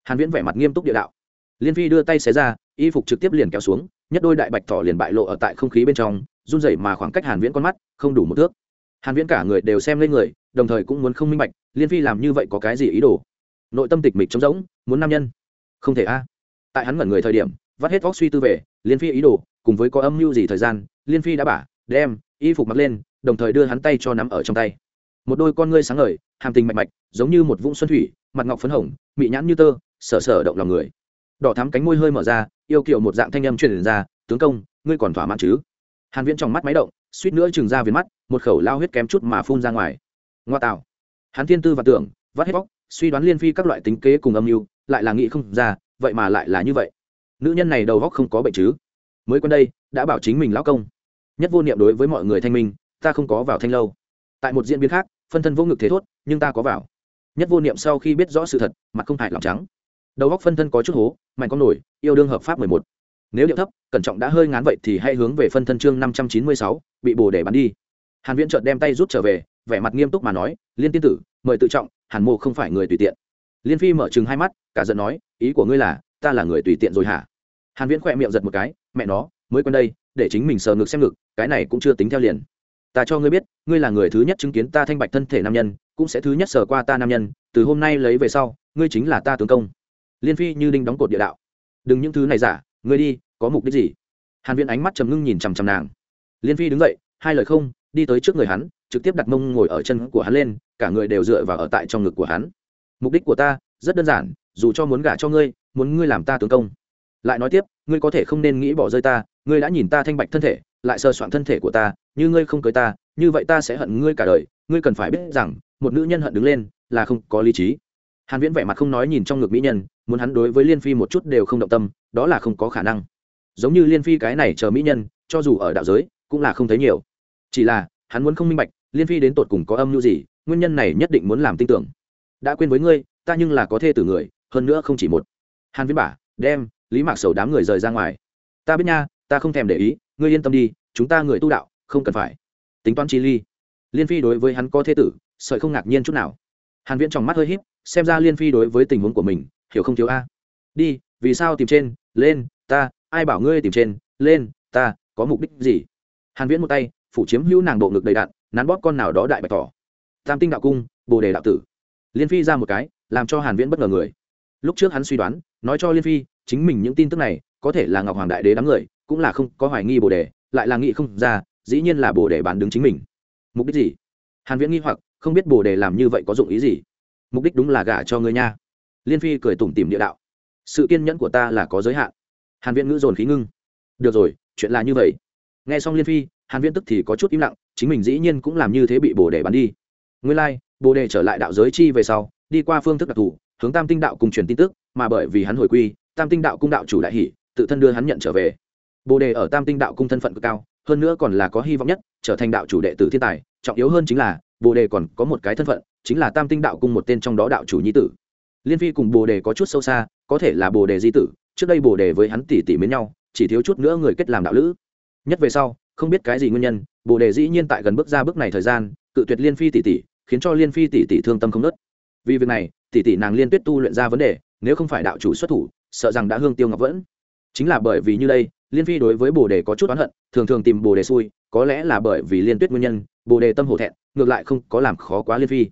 Hàn viễn vẻ mặt nghiêm túc địa đạo. Liên phi đưa tay xé ra, y phục trực tiếp liền kéo xuống, nhất đôi đại bạch thỏ liền bại lộ ở tại không khí bên trong, run rẩy mà khoảng cách hàn viễn con mắt, không đủ một thước. Hàn viễn cả người đều xem lên người, đồng thời cũng muốn không minh bạch, liên phi làm như vậy có cái gì ý đồ? Nội tâm tịch mịch trống rỗng, muốn nam nhân? Không thể a. Tại hắn ngẩn người thời điểm, vắt hết óc suy tư về, liên phi ý đồ, cùng với có âm mưu gì thời gian, liên phi đã bả, đem, y phục mặc lên đồng thời đưa hắn tay cho nắm ở trong tay. Một đôi con ngươi sáng ngời, hàm tình mạch mạch, giống như một vũng xuân thủy, mặt ngọc phấn hồng, mị nhãn như tơ, sở sở động lòng người. Đỏ thắm cánh môi hơi mở ra, yêu kiều một dạng thanh âm truyền ra, tướng công, ngươi còn thỏa mãn chứ? Hàn viễn trong mắt máy động, suýt nữa trừng ra viền mắt, một khẩu lao huyết kém chút mà phun ra ngoài. Ngoa tạo. Hắn thiên tư và tưởng, vắt hết bóc suy đoán liên phi các loại tính kế cùng âm mưu, lại là nghĩ không ra, vậy mà lại là như vậy. Nữ nhân này đầu góc không có bệnh chứ? Mới quen đây, đã bảo chính mình lão công. Nhất vô niệm đối với mọi người thanh minh ta không có vào thanh lâu. Tại một diễn biến khác, phân thân vô ngực thế thốt, nhưng ta có vào. Nhất vô niệm sau khi biết rõ sự thật, mặt không hại lòng trắng. Đầu góc phân thân có chút hố, mạnh con nổi, yêu đương hợp pháp mười một. Nếu điệu thấp, cẩn trọng đã hơi ngán vậy thì hãy hướng về phân thân chương năm trăm chín mươi sáu, bị bồ để bắn đi. Hàn viễn chợt đem tay rút trở về, vẻ mặt nghiêm túc mà nói, liên tiên tử, mời tự trọng, hàn mộ không phải người tùy tiện. Liên phi mở chừng hai mắt, cả giận nói, ý của ngươi là, ta là người tùy tiện rồi hả? Hàn viễn khỏe miệng giật một cái, mẹ nó, mới quen đây, để chính mình sờ ngực xem ngực, cái này cũng chưa tính theo liền ta cho ngươi biết, ngươi là người thứ nhất chứng kiến ta thanh bạch thân thể nam nhân, cũng sẽ thứ nhất sờ qua ta nam nhân, từ hôm nay lấy về sau, ngươi chính là ta tướng công. Liên phi như đinh đóng cột địa đạo. Đừng những thứ này giả, ngươi đi, có mục đích gì? Hàn viễn ánh mắt trầm ngưng nhìn chằm chằm nàng. Liên phi đứng dậy, hai lời không, đi tới trước người hắn, trực tiếp đặt mông ngồi ở chân của hắn lên, cả người đều dựa vào ở tại trong ngực của hắn. Mục đích của ta, rất đơn giản, dù cho muốn gả cho ngươi, muốn ngươi làm ta tướng công. Lại nói tiếp, ngươi có thể không nên nghĩ bỏ rơi ta, ngươi đã nhìn ta thanh bạch thân thể lại sơ soạn thân thể của ta, như ngươi không cưới ta, như vậy ta sẽ hận ngươi cả đời. Ngươi cần phải biết rằng, một nữ nhân hận đứng lên là không có lý trí. Hàn viễn vẻ mặt không nói nhìn trong ngực mỹ nhân, muốn hắn đối với liên phi một chút đều không động tâm, đó là không có khả năng. Giống như liên phi cái này chờ mỹ nhân, cho dù ở đạo giới, cũng là không thấy nhiều. Chỉ là, hắn muốn không minh bạch, liên phi đến tột cùng có âm mưu gì, nguyên nhân này nhất định muốn làm tin tưởng. Đã quên với ngươi, ta nhưng là có thê tử người, hơn nữa không chỉ một. Hàn viễn bả đem lý mạc sầu đám người rời ra ngoài. Ta biết nha, ta không thèm để ý ngươi yên tâm đi, chúng ta người tu đạo, không cần phải tính toán chi ly. Liên phi đối với hắn có thế tử, sợi không ngạc nhiên chút nào. Hàn viễn trong mắt hơi híp, xem ra liên phi đối với tình huống của mình, hiểu không thiếu a. Đi, vì sao tìm trên, lên, ta, ai bảo ngươi tìm trên, lên, ta, có mục đích gì? Hàn viễn một tay, phủ chiếm hữu nàng bộ ngực đầy đạn, nắn bóp con nào đó đại bạch tỏ. Tam tinh đạo cung, bồ đề đạo tử. Liên phi ra một cái, làm cho hàn viễn bất ngờ người. Lúc trước hắn suy đoán, nói cho liên phi, chính mình những tin tức này, có thể là ngọc hoàng đại đế đám người cũng là không có hoài nghi bồ đề lại là nghĩ không ra dĩ nhiên là bồ đề bán đứng chính mình. Mục đích gì? Hàn viễn nghi hoặc không biết bồ đề làm như vậy có dụng ý gì. Mục đích đúng là gả cho ngươi nha. Liên phi cười tủm tỉm địa đạo. Sự kiên nhẫn của ta là có giới hạn. Hàn viễn ngữ dồn khí ngưng. Được rồi chuyện là như vậy. Nghe xong liên phi hàn viễn tức thì có chút im lặng chính mình dĩ nhiên cũng làm như thế bị bồ đề bắn đi. Nguyên lai like, bồ đề trở lại đạo giới chi về sau đi qua phương thức đặc thù hướng tam tinh đạo cùng truyền tin tức mà bởi vì hắn hồi quy tam tinh đạo cung đạo chủ đại hỷ tự thân đưa hắn nhận trở về bồ đề ở tam tinh đạo cung thân phận cực cao, hơn nữa còn là có hy vọng nhất, trở thành đạo chủ đệ tử thiên tài, trọng yếu hơn chính là, bồ đề còn có một cái thân phận, chính là tam tinh đạo cung một tên trong đó đạo chủ nhi tử. Liên phi cùng bồ đề có chút sâu xa, có thể là bồ đề di tử, trước đây bồ đề với hắn tỷ tỷ mến nhau, chỉ thiếu chút nữa người kết làm đạo lữ. Nhất về sau, không biết cái gì nguyên nhân, bồ đề dĩ nhiên tại gần bước ra bước này thời gian, cự tuyệt liên phi tỷ tỷ khiến cho liên phi tỷ tỷ thương tâm không nớt. Vì việc này tỷ tỷ nàng liên tuyết tu luyện ra vấn đề, nếu không phải đạo chủ xuất thủ, sợ rằng đã hương tiêu ngọc vẫn. Chính là bởi vì như đây liên phi đối với bồ đề có chút oán hận, thường thường tìm bồ đề xui, có lẽ là bởi vì liên tuyết nguyên nhân, bồ đề tâm hổ thẹn, ngược lại không có làm khó quá liên phi.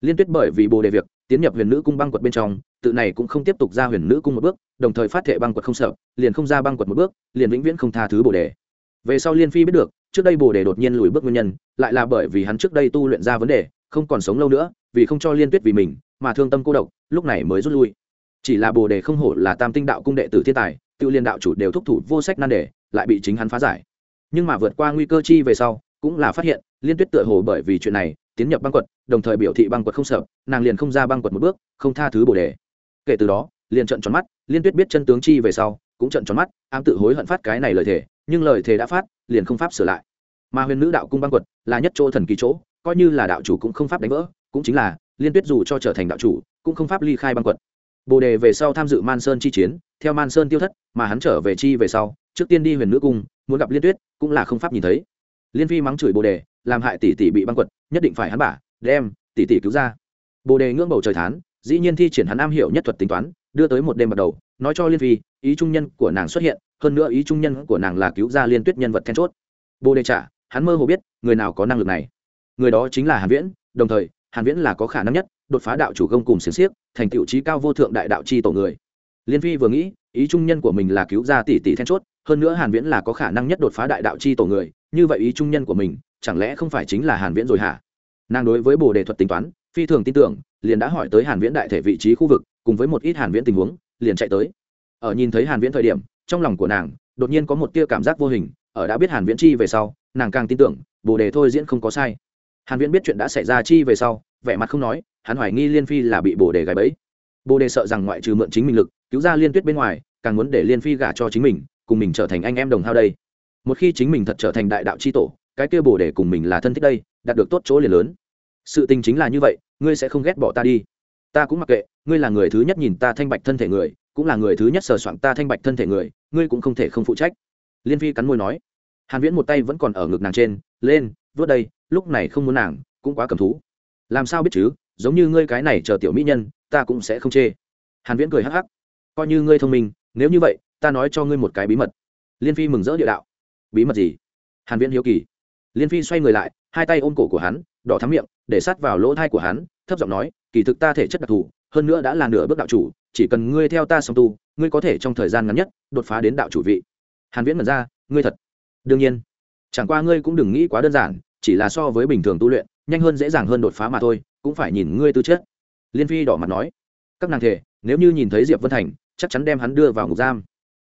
Liên tuyết bởi vì bồ đề việc, tiến nhập huyền nữ cung băng quật bên trong, tự này cũng không tiếp tục ra huyền nữ cung một bước, đồng thời phát thệ băng quật không sợ, liền không ra băng quật một bước, liền vĩnh viễn không tha thứ bồ đề. Về sau liên phi biết được, trước đây bồ đề đột nhiên lùi bước nguyên nhân, lại là bởi vì hắn trước đây tu luyện ra vấn đề, không còn sống lâu nữa, vì không cho liên tuyết vì mình, mà thương tâm cô độc, lúc này mới rút lui. Chỉ là bồ đề không hổ là tam tinh đạo cung đệ tử thiên tài tự liên đạo chủ đều thúc thủ vô sách nan đề, lại bị chính hắn phá giải. Nhưng mà vượt qua nguy cơ chi về sau, cũng là phát hiện, liên tuyết tựa hồ bởi vì chuyện này, tiến nhập băng quật, đồng thời biểu thị băng quật không sợ, nàng liền không ra băng quật một bước, không tha thứ bồ đề. Kể từ đó, liền trận tròn mắt, liên tuyết biết chân tướng chi về sau, cũng trận tròn mắt, ám tự hối hận phát cái này lời thề, nhưng lời thề đã phát, liền không pháp sửa lại. Mà huyền nữ đạo cung băng quật là nhất chỗ thần kỳ chỗ, coi như là đạo chủ cũng không pháp đánh vỡ, cũng chính là, liên tuyết dù cho trở thành đạo chủ, cũng không pháp ly khai băng quật. Bồ đề về sau tham dự man sơn chi chiến theo man sơn tiêu thất, mà hắn trở về chi về sau, trước tiên đi huyền nữ cung, muốn gặp liên tuyết, cũng là không pháp nhìn thấy. Liên phi mắng chửi bồ đề, làm hại tỷ tỷ bị băng quật, nhất định phải hắn bả, đem tỷ tỷ cứu ra. Bồ đề ngưỡng bầu trời thán, dĩ nhiên thi triển hắn am hiểu nhất thuật tính toán, đưa tới một đêm bắt đầu, nói cho liên phi, ý trung nhân của nàng xuất hiện, hơn nữa ý trung nhân của nàng là cứu ra liên tuyết nhân vật then chốt. Bồ đề trả, hắn mơ hồ biết, người nào có năng lực này. Người đó chính là hàn viễn, đồng thời, hàn viễn là có khả năng nhất, đột phá đạo chủ công cùng xiềng xiếc, thành tựu trí cao vô thượng đại đạo chi tổ người liên phi vừa nghĩ, ý trung nhân của mình là cứu ra tỷ tỷ then chốt, hơn nữa hàn viễn là có khả năng nhất đột phá đại đạo chi tổ người, như vậy ý trung nhân của mình, chẳng lẽ không phải chính là hàn viễn rồi hả? Nàng đối với bồ đề thuật tính toán, phi thường tin tưởng, liền đã hỏi tới hàn viễn đại thể vị trí khu vực, cùng với một ít hàn viễn tình huống, liền chạy tới. Ở nhìn thấy hàn viễn thời điểm, trong lòng của nàng, đột nhiên có một tia cảm giác vô hình, ở đã biết hàn viễn chi về sau, nàng càng tin tưởng, bồ đề thôi diễn không có sai. Hàn viễn biết chuyện đã xảy ra chi về sau, vẻ mặt không nói, hắn hoài nghi liên phi là bị bồ đề gài bẫy. Bồ đề sợ rằng ngoại trừ mượn chính mình lực cứu ra liên tuyết bên ngoài, càng muốn để liên phi gả cho chính mình, cùng mình trở thành anh em đồng hao đây. Một khi chính mình thật trở thành đại đạo chi tổ, cái kia bồ để cùng mình là thân thích đây, đạt được tốt chỗ liền lớn. Sự tình chính là như vậy, ngươi sẽ không ghét bỏ ta đi. Ta cũng mặc kệ, ngươi là người thứ nhất nhìn ta thanh bạch thân thể người, cũng là người thứ nhất sờ soạn ta thanh bạch thân thể người, ngươi cũng không thể không phụ trách. Liên phi cắn môi nói. Hàn viễn một tay vẫn còn ở ngực nàng trên, lên, vớt đây, lúc này không muốn nàng, cũng quá cầm thú. Làm sao biết chứ, giống như ngươi cái này chờ tiểu mỹ nhân, ta cũng sẽ không chê. Hàn viễn cười hắc hắc coi như ngươi thông minh, nếu như vậy, ta nói cho ngươi một cái bí mật. Liên phi mừng rỡ địa đạo. Bí mật gì? Hàn viễn hiếu kỳ. Liên phi xoay người lại, hai tay ôm cổ của hắn, đỏ thắm miệng, để sát vào lỗ thai của hắn, thấp giọng nói, kỳ thực ta thể chất đặc thù, hơn nữa đã là nửa bước đạo chủ, chỉ cần ngươi theo ta song tu, ngươi có thể trong thời gian ngắn nhất đột phá đến đạo chủ vị. Hàn viễn mật ra, ngươi thật? Đương nhiên. Chẳng qua ngươi cũng đừng nghĩ quá đơn giản, chỉ là so với bình thường tu luyện, nhanh hơn dễ dàng hơn đột phá mà thôi, cũng phải nhìn ngươi tư chất. Liên phi đỏ mặt nói, các nàng thể, nếu như nhìn thấy diệp vân thành chắc chắn đem hắn đưa vào ngục giam.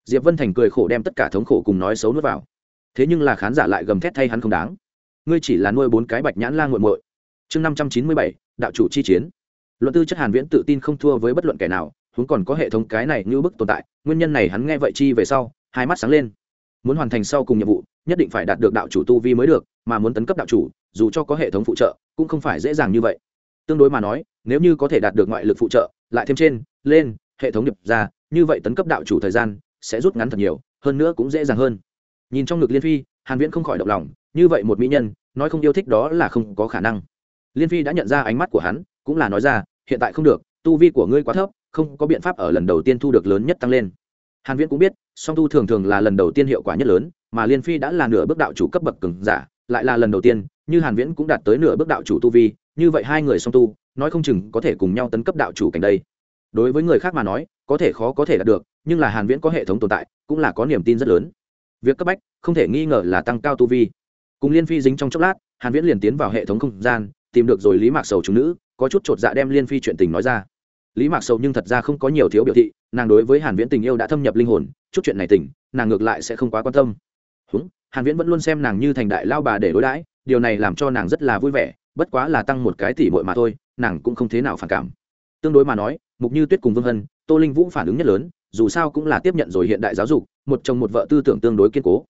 Diệp vân thành cười khổ đem tất cả thống khổ cùng nói xấu nuốt vào. Thế nhưng là khán giả lại gầm thét thay hắn không đáng. Ngươi chỉ là nuôi bốn cái bạch nhãn lan nguội muội. Chương năm trăm chín mươi bảy, đạo chủ chi chiến. Luận tư chất hàn viễn tự tin không thua với bất luận kẻ nào, huống còn có hệ thống cái này như bức tồn tại, nguyên nhân này hắn nghe vậy chi về sau, hai mắt sáng lên. Muốn hoàn thành sau cùng nhiệm vụ, nhất định phải đạt được đạo chủ tu vi mới được, mà muốn tấn cấp đạo chủ, dù cho có hệ thống phụ trợ, cũng không phải dễ dàng như vậy. Tương đối mà nói, nếu như có thể đạt được ngoại lực phụ trợ, lại thêm trên, lên, hệ thống nhập ra như vậy tấn cấp đạo chủ thời gian sẽ rút ngắn thật nhiều, hơn nữa cũng dễ dàng hơn. Nhìn trong ngực liên phi, hàn viễn không khỏi động lòng, như vậy một mỹ nhân, nói không yêu thích đó là không có khả năng. Liên phi đã nhận ra ánh mắt của hắn, cũng là nói ra, hiện tại không được, tu vi của ngươi quá thấp, không có biện pháp ở lần đầu tiên thu được lớn nhất tăng lên. Hàn viễn cũng biết, song tu thường thường là lần đầu tiên hiệu quả nhất lớn, mà liên phi đã là nửa bước đạo chủ cấp bậc cường giả, lại là lần đầu tiên, như hàn viễn cũng đạt tới nửa bước đạo chủ tu vi, như vậy hai người song tu, nói không chừng có thể cùng nhau tấn cấp đạo chủ cảnh đây. Đối với người khác mà nói có thể khó có thể đạt được, nhưng là hàn viễn có hệ thống tồn tại, cũng là có niềm tin rất lớn. Việc cấp bách, không thể nghi ngờ là tăng cao tu vi. Cùng liên phi dính trong chốc lát, hàn viễn liền tiến vào hệ thống không gian, tìm được rồi lý mạc sầu chúng nữ, có chút trột dạ đem liên phi chuyện tình nói ra. Lý mạc sầu nhưng thật ra không có nhiều thiếu biểu thị, nàng đối với hàn viễn tình yêu đã thâm nhập linh hồn, chút chuyện này tình, nàng ngược lại sẽ không quá quan tâm. Húng, hàn viễn vẫn luôn xem nàng như thành đại lao bà để đối đãi, điều này làm cho nàng rất là vui vẻ, bất quá là tăng một cái tỷ muội mà thôi, nàng cũng không thế nào phản cảm. Tương đối mà nói, mục như tuyết cùng vương hân tô linh vũ phản ứng nhất lớn, dù sao cũng là tiếp nhận rồi hiện đại giáo dục, một chồng một vợ tư tưởng tương đối kiên cố.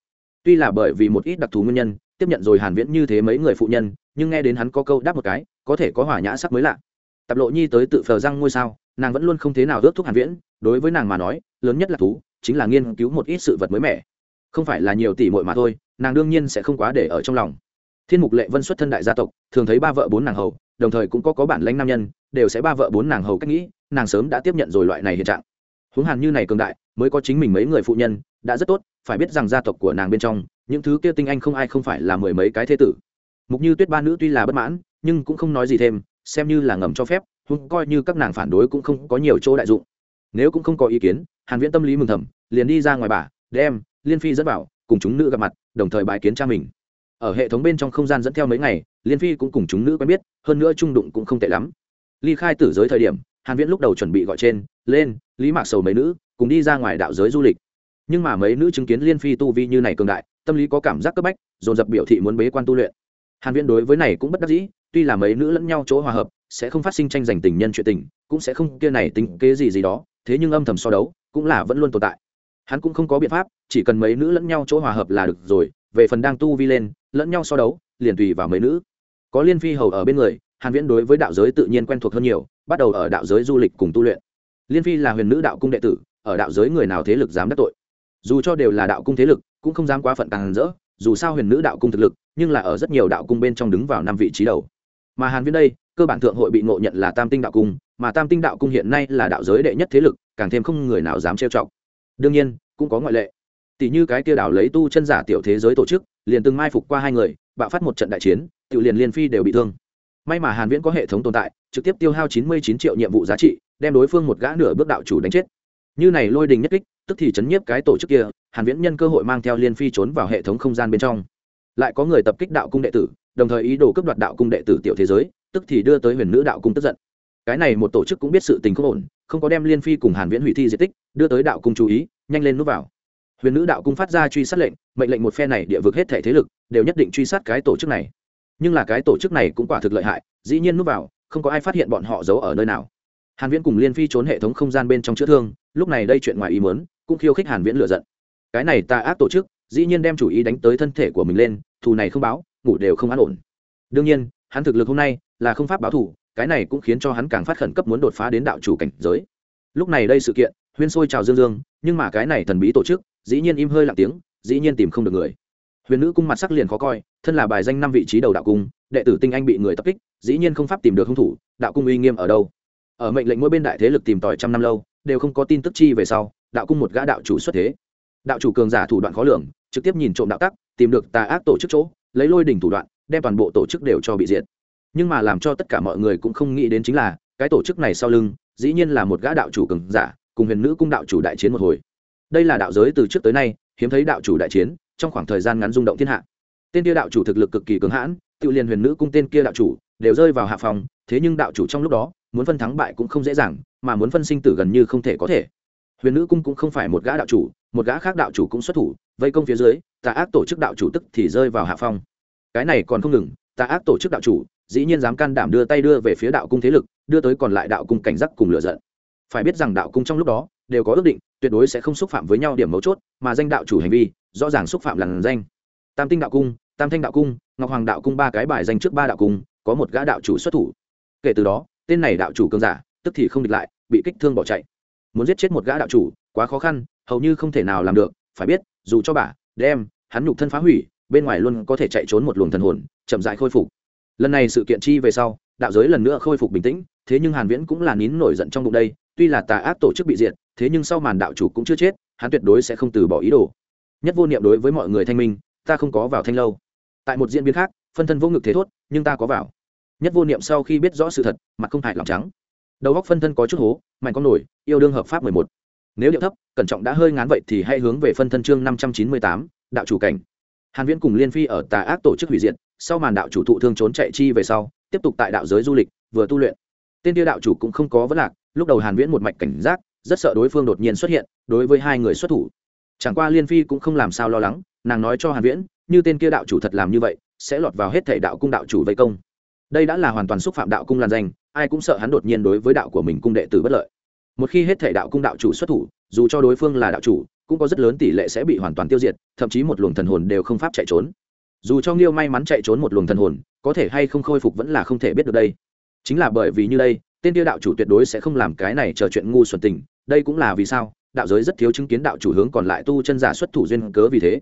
Tuy là bởi vì một ít đặc thù nguyên nhân, tiếp nhận rồi hàn viễn như thế mấy người phụ nhân, nhưng nghe đến hắn có câu đáp một cái, có thể có hỏa nhã sắc mới lạ. Tập lộ nhi tới tự phờ răng ngôi sao, nàng vẫn luôn không thế nào ước thúc hàn viễn, đối với nàng mà nói, lớn nhất là thú, chính là nghiên cứu một ít sự vật mới mẻ. Không phải là nhiều tỷ muội mà thôi, nàng đương nhiên sẽ không quá để ở trong lòng. Thiên mục lệ vân xuất thân đại gia tộc, thường thấy ba vợ bốn nàng hầu, đồng thời cũng có có bản lãnh nam nhân, đều sẽ ba vợ bốn nàng hầu cách nghĩ nàng sớm đã tiếp nhận rồi loại này hiện trạng. Huống hàn như này cường đại, mới có chính mình mấy người phụ nhân, đã rất tốt, phải biết rằng gia tộc của nàng bên trong, những thứ kia tinh anh không ai không phải là mười mấy cái thế tử. Mục như tuyết ba nữ tuy là bất mãn, nhưng cũng không nói gì thêm, xem như là ngầm cho phép không coi như các nàng phản đối cũng không có nhiều chỗ đại dụng. Nếu cũng không có ý kiến, hàn viễn tâm lý mừng thầm, liền đi ra ngoài bà, đem liên phi dẫn vào, cùng chúng nữ gặp mặt, đồng thời bài kiến cha mình. Ở hệ thống bên trong không gian dẫn theo mấy ngày, liên phi cũng cùng chúng nữ quen biết, hơn nữa trung đụng cũng không tệ lắm. Ly khai tử giới thời điểm hàn viễn lúc đầu chuẩn bị gọi trên, lên, lý mạc sầu mấy nữ, cùng đi ra ngoài đạo giới du lịch. Nhưng mà mấy nữ chứng kiến liên phi tu vi như này cường đại, tâm lý có cảm giác cấp bách, dồn dập biểu thị muốn bế quan tu luyện. Hàn viễn đối với này cũng bất đắc dĩ, tuy là mấy nữ lẫn nhau chỗ hòa hợp, sẽ không phát sinh tranh giành tình nhân chuyện tình, cũng sẽ không kia này tính kế gì gì đó, thế nhưng âm thầm so đấu, cũng là vẫn luôn tồn tại. Hắn cũng không có biện pháp, chỉ cần mấy nữ lẫn nhau chỗ hòa hợp là được rồi, về phần đang tu vi lên, lẫn nhau so đấu, liền tùy vào mấy nữ. Có liên phi hầu ở bên người hàn viễn đối với đạo giới tự nhiên quen thuộc hơn nhiều, bắt đầu ở đạo giới du lịch cùng tu luyện. Liên phi là huyền nữ đạo cung đệ tử, ở đạo giới người nào thế lực dám đắc tội? Dù cho đều là đạo cung thế lực, cũng không dám quá phận càng rỡ, dù sao huyền nữ đạo cung thực lực, nhưng là ở rất nhiều đạo cung bên trong đứng vào năm vị trí đầu. Mà hàn viễn đây, cơ bản thượng hội bị ngộ nhận là tam tinh đạo cung, mà tam tinh đạo cung hiện nay là đạo giới đệ nhất thế lực, càng thêm không người nào dám trêu chọc. Đương nhiên, cũng có ngoại lệ. Tỷ như cái kia đảo lấy tu chân giả tiểu thế giới tổ chức, liền từng mai phục qua hai người, bạo phát một trận đại chiến tự liền liên phi đều bị thương may mà hàn viễn có hệ thống tồn tại, trực tiếp tiêu hao 99 triệu nhiệm vụ giá trị, đem đối phương một gã nửa bước đạo chủ đánh chết. Như này lôi đình nhất kích, tức thì chấn nhiếp cái tổ chức kia, hàn viễn nhân cơ hội mang theo liên phi trốn vào hệ thống không gian bên trong. Lại có người tập kích đạo cung đệ tử, đồng thời ý đồ cướp đoạt đạo cung đệ tử tiểu thế giới, tức thì đưa tới huyền nữ đạo cung tức giận. Cái này một tổ chức cũng biết sự tình không ổn, không có đem liên phi cùng hàn viễn hủy thi di tích, đưa tới đạo cung chú ý, nhanh lên núp vào. Huyền nữ đạo cung phát ra truy sát lệnh, mệnh lệnh một phe này địa vực hết thể thế lực, đều nhất định truy sát cái tổ chức này nhưng là cái tổ chức này cũng quả thực lợi hại, dĩ nhiên núp vào, không có ai phát hiện bọn họ giấu ở nơi nào. Hàn viễn cùng liên phi trốn hệ thống không gian bên trong chữa thương, lúc này đây chuyện ngoài ý muốn, cũng khiêu khích hàn viễn lựa giận. Cái này ta ác tổ chức, dĩ nhiên đem chủ ý đánh tới thân thể của mình lên, thù này không báo, ngủ đều không an ổn. Đương nhiên, hắn thực lực hôm nay là không pháp báo thù, cái này cũng khiến cho hắn càng phát khẩn cấp muốn đột phá đến đạo chủ cảnh giới. Lúc này đây sự kiện, huyên sôi chào dương dương, nhưng mà cái này thần bí tổ chức, dĩ nhiên im hơi lặng tiếng, dĩ nhiên tìm không được người. Huyền nữ cung mặt sắc liền khó coi thân là bài danh năm vị trí đầu đạo cung, đệ tử tinh anh bị người tập kích, dĩ nhiên không pháp tìm được hung thủ, đạo cung uy nghiêm ở đâu? Ở mệnh lệnh mỗi bên đại thế lực tìm tòi trăm năm lâu, đều không có tin tức chi về sau, đạo cung một gã đạo chủ xuất thế. Đạo chủ cường giả thủ đoạn khó lường, trực tiếp nhìn trộm đạo tắc, tìm được tà ác tổ chức chỗ, lấy lôi đỉnh thủ đoạn, đem toàn bộ tổ chức đều cho bị diệt. Nhưng mà làm cho tất cả mọi người cũng không nghĩ đến chính là, cái tổ chức này sau lưng, dĩ nhiên là một gã đạo chủ cường giả, cùng huyền nữ cung đạo chủ đại chiến một hồi. Đây là đạo giới từ trước tới nay, hiếm thấy đạo chủ đại chiến, trong khoảng thời gian ngắn rung động thiên hạ tên kia đạo chủ thực lực cực kỳ cứng hãn, tự liền huyền nữ cung tên kia đạo chủ đều rơi vào hạ phòng, thế nhưng đạo chủ trong lúc đó, muốn phân thắng bại cũng không dễ dàng, mà muốn phân sinh tử gần như không thể có thể. Huyền nữ cung cũng không phải một gã đạo chủ, một gã khác đạo chủ cũng xuất thủ, vây công phía dưới, tà ác tổ chức đạo chủ tức thì rơi vào hạ phong cái này còn không ngừng, tà ác tổ chức đạo chủ, dĩ nhiên dám can đảm đưa tay đưa về phía đạo cung thế lực, đưa tới còn lại đạo cung cảnh giác cùng lựa giận. Phải biết rằng đạo cung trong lúc đó, đều có ước định, tuyệt đối sẽ không xúc phạm với nhau điểm mấu chốt, mà danh đạo chủ hành vi, rõ ràng xúc phạm làn danh. Tam tinh đạo cung tam thanh đạo cung, ngọc hoàng đạo cung ba cái bài danh trước ba đạo cung, có một gã đạo chủ xuất thủ. Kể từ đó, tên này đạo chủ cường giả, tức thì không địch lại, bị kích thương bỏ chạy. Muốn giết chết một gã đạo chủ, quá khó khăn, hầu như không thể nào làm được, phải biết, dù cho bà, đem, hắn nhục thân phá hủy, bên ngoài luôn có thể chạy trốn một luồng thần hồn, chậm dại khôi phục. Lần này sự kiện chi về sau, đạo giới lần nữa khôi phục bình tĩnh, thế nhưng hàn viễn cũng là nín nổi giận trong bụng đây, tuy là tà ác tổ chức bị diệt, thế nhưng sau màn đạo chủ cũng chưa chết, hắn tuyệt đối sẽ không từ bỏ ý đồ. Nhất vô niệm đối với mọi người thanh minh, ta không có vào thanh lâu tại một diễn biến khác, phân thân vô ngực thế thốt, nhưng ta có vào. Nhất vô niệm sau khi biết rõ sự thật, mặt không hại lòng trắng. Đầu góc phân thân có chút hố, mạnh con nổi, yêu đương hợp pháp mười một. Nếu điệu thấp, cẩn trọng đã hơi ngán vậy thì hãy hướng về phân thân chương năm trăm chín mươi tám, đạo chủ cảnh. Hàn viễn cùng liên phi ở tà ác tổ chức hủy diệt, sau màn đạo chủ thụ thương trốn chạy chi về sau, tiếp tục tại đạo giới du lịch, vừa tu luyện. Tên tiêu đạo chủ cũng không có vấn lạc, lúc đầu hàn viễn một mạch cảnh giác, rất sợ đối phương đột nhiên xuất hiện, đối với hai người xuất thủ. Chẳng qua liên phi cũng không làm sao lo lắng, nàng nói cho hàn viễn như tên kia đạo chủ thật làm như vậy, sẽ lọt vào hết thể đạo cung đạo chủ vây công. Đây đã là hoàn toàn xúc phạm đạo cung làn danh, ai cũng sợ hắn đột nhiên đối với đạo của mình cung đệ tử bất lợi. Một khi hết thể đạo cung đạo chủ xuất thủ, dù cho đối phương là đạo chủ, cũng có rất lớn tỷ lệ sẽ bị hoàn toàn tiêu diệt, thậm chí một luồng thần hồn đều không pháp chạy trốn. Dù cho nghiêu may mắn chạy trốn một luồng thần hồn, có thể hay không khôi phục vẫn là không thể biết được đây. Chính là bởi vì như đây, tên tiêu đạo chủ tuyệt đối sẽ không làm cái này chờ chuyện ngu xuẩn tình, đây cũng là vì sao, đạo giới rất thiếu chứng kiến đạo chủ hướng còn lại tu chân giả xuất thủ duyên cớ vì thế